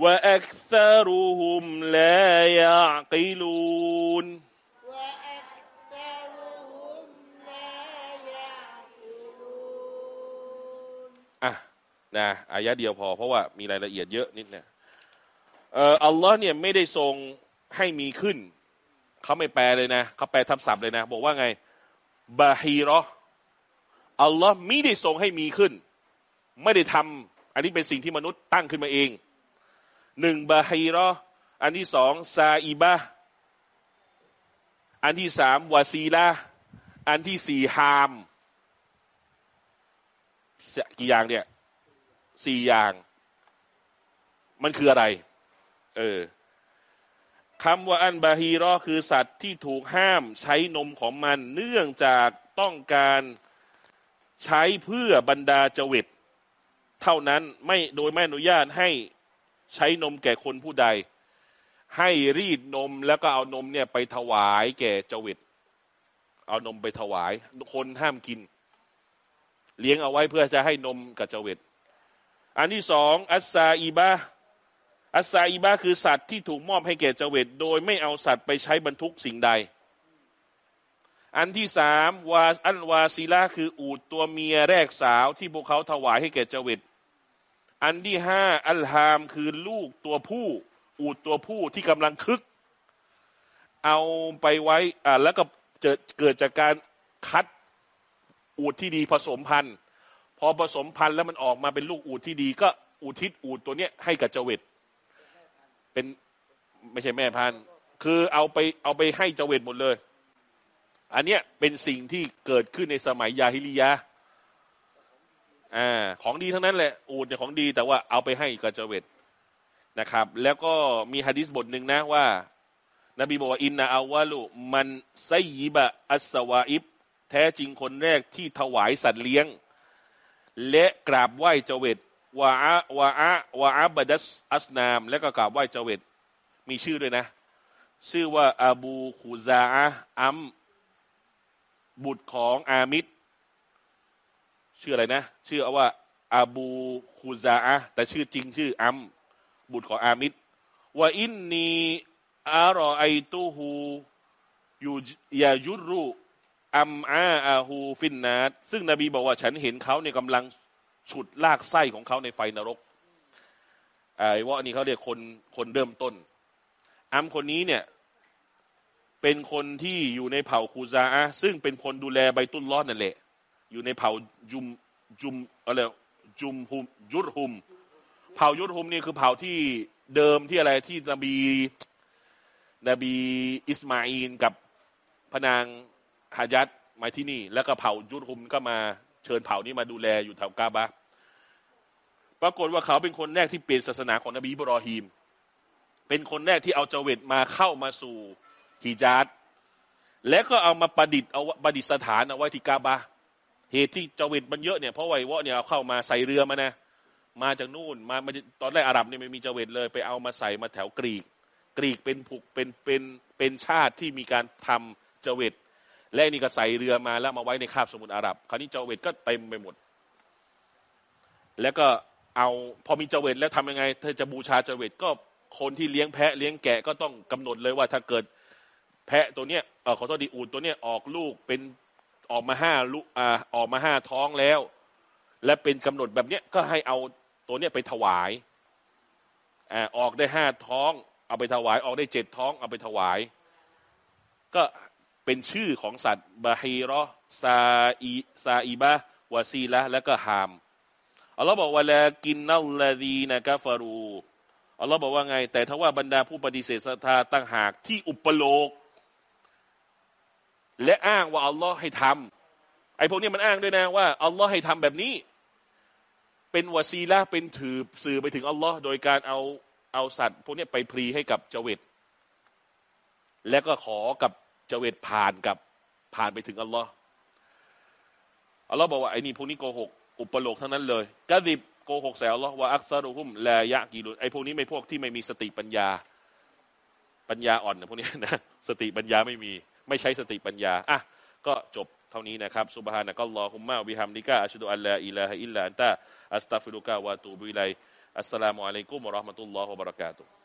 وأكثرهم لا يعقلون وأكثرهم لا يعقلون อ่ะนะอายะเดียวพอ เพราะว่ามีรายละเอียดเยอะนิดนะเอ่ออัลลอฮ์เนี่ยไม่ได้ทรงให้มีขึ้น เขาไม่แปลเลยนะเขาแปลทับศัพท์เลยนะ บอกว่าไงบาฮีรออัลลอฮ์ไม่ได้ทรงให้มีขึ้น ไม่ได้ทำอันนี้เป็นสิ่งที่มนุษย์ตั้งขึ้นมาเอง หนึ่งบาฮีรออันที่สองซาอีบะอันที่สามวาซีละอันที่สี่ฮามกี่อย่างเนี่ยสี่อย่าง มันคืออะไร เออคำว่าอันบาฮีรอคือสัตว์ที่ถูกห้ามใช้นมของมัน เนื่องจากต้องการใช้เพื่อบรรดาจวิต เท่านั้นไม่โดยไม่อนุญาตให้ ใช้นมแก่คนผู้ใด ให้รีดนมแล้วก็เอานมเนี่ยไปถวายแก่เจวิตเอานมไปถวาย คนห้ามกิน เลี้ยงเอาไว้เพื่อจะให้นมกับเจวิตอันที่สองอัสซาอีบะอัสซาอีบะคือสัตว์ที่ถูกมอบให้แก่เจวิตโดยไม่เอาสัตว์ไปใช้บรรทุกสิ่งใด อันที่สามวาอันวาซีละคืออูดตัวเมียแรกสาวที่พวกเขาถวายให้แก่เจวิต อันที่ห้าอัลฮามคือลูกตัวผู้ อูดตัวผู้ที่กำลังคึก เอาไปไว้อ่าแล้วก็เกิดเกิดจากการคัดอูดที่ดีผสมพันธุ์พอผสมพันธุ์แล้วมันออกมาเป็นลูกอูดที่ดี ก็อุทิศอูดตัวเนี้ยให้กับเจวิตเป็นไม่ใช่แม่พันธุ์ คือเอาไปเอาไปให้เจวิตหมดเลย อันเนี้ยเป็นสิ่งที่เกิดขึ้นในสมัยยาฮิลิยะ อ่าของดีทั้งนั้นแหละอูดเนี่ยของดีแต่ว่าเอาไปให้กับเจวิตนะครับ แล้วก็มีฮะดิษบทหนึ่งนะว่า นบีบอกว่าอินนาอาวาลุมันไซยิบะอัสวาอิบแท้จริงคนแรกที่ถวายสัตว์เลี้ยง และกราบไหว้เจวิตวาอะวาอะวาอะบัดัสอัสนาม และก็กราบไหว้เจวิตมีชื่อด้วยนะ ชื่อว่าอาบูคูซาอะอัมบุตรของอามิด ชื่ออะไรนะ ชื่อเอาว่าอาบูคูซาอะแต่ชื่อจริงชื่ออัมบุตรของอามิดว่าอินนีอารอไอตูฮูยูยายุรุอัมอาอาฮูฟินนาดซึ่งนบีบอกว่าฉันเห็นเขาเนี่ยกำลังฉุดลากไส้ของเขาในไฟนรกไอ้ว่านี้เขาเรียกคนคนเริ่มต้น อัมคนนี้เนี่ยเป็นคนที่อยู่ในเผ่าคูซาอะซึ่งเป็นคนดูแลใบตุลลอดนั่นแหละ อยู่ในเผ่าจุมจุมอะไรจุมฮุมยุดฮุม เผ่ายุดฮุมนี่คือเผ่าที่เดิมที่อะไรที่นบีนบีอิสมาอีนกับพนางฮายัดมาที่นี่ แล้วก็เผ่ายุดฮุมก็มาเชิญเผ่านี้มาดูแลอยู่แถวกาบะปรากฏว่าเขาเป็นคนแรกที่เปลี่ยนศาสนาของนบีบรอฮีม เป็นคนแรกที่เอาเจวิตมาเข้ามาสู่ฮิญาดและก็เอามาประดิษฐ์เอาประดิษฐานเอาไว้ที่กาบะ เหตุที่จวิตมันเยอะเนี่ยเพราะไววะเนี่ยเอาเข้ามาใส่เรือมานะ มาจากนู่นมาตอนแรกอาหรับเนี่ยไม่มีจวิตเลย ไปเอามาใส่มาแถวกรีก กรีกเป็นผูกเป็นเป็นเป็นชาติที่มีการทำเจวิตและนี่ก็ใส่เรือมาแล้วมาไว้ในคาบสมุทรอาหรับ คราวนี้จวิตก็เต็มไปหมด แล้วก็เอาพอมีจวิตแล้วทำยังไงถ้าจะบูชาจวิตก็คนที่เลี้ยงแพะเลี้ยงแกะก็ต้องกำหนดเลยว่าถ้าเกิดแพะตัวเนี้ยเออขอโทษดีอูดตัวเนี้ยออกลูกเป็น ออกมาห้าลูกอ่าออกมาห้าท้องแล้ว และเป็นกำหนดแบบเนี้ยก็ให้เอาตัวเนี้ยไปถวายอ่าออกได้ห้าท้อง เอาไปถวาย ออกได้เจ็ดท้อง เอาไปถวาย ก็เป็นชื่อของสัตว์บาฮีรอซาอีซาอีบะวาซีละแล้วก็ฮามอัลลอฮ์บอกว่าละกินนัลลาดีนะกาฟารูอัลลอฮ์บอกว่าไง แต่ถ้าว่าบรรดาผู้ปฏิเสธศรัทธาตั้งหากที่อุปโลก และอ้างว่าอัลลอฮ์ให้ทำไอ้พวกนี้มันอ้างด้วยนะว่าอัลลอฮ์ให้ทำแบบนี้ เป็นวาซีละเป็นถือสื่อไปถึงอัลลอฮ์โดยการเอาเอาสัตว์พวกนี้ไปพรีให้กับเจวิตและก็ขอกับเจวิตผ่านกับผ่านไปถึงอัลลอฮ์อัลลอฮ์บอกว่าไอ้นี่พวกนี้โกหกอุปโลกทั้งนั้นเลยกะดิบโกหกแซวอัลลอฮ์ว่าอักซารุฮุมแลยะกีรุนไอ้พวกนี้ไม่พวกที่ไม่มีสติปัญญา ปัญญาอ่อนนะพวกนี้นะสติปัญญาไม่มี ไม่ใช้สติปัญญาอะก็จบเท่านี้นะครับซุบฮานะกัลลอฮุมมะวิฮัมดิกะอัชดุอัลลาอิลาฮะอิลลัลอันตะอัสตัฟิรุกะวะตูบิไลอัสสลามุอะลัยกุมุราะห์มะตุลลอฮ์วะบะเราะกาตุฮ์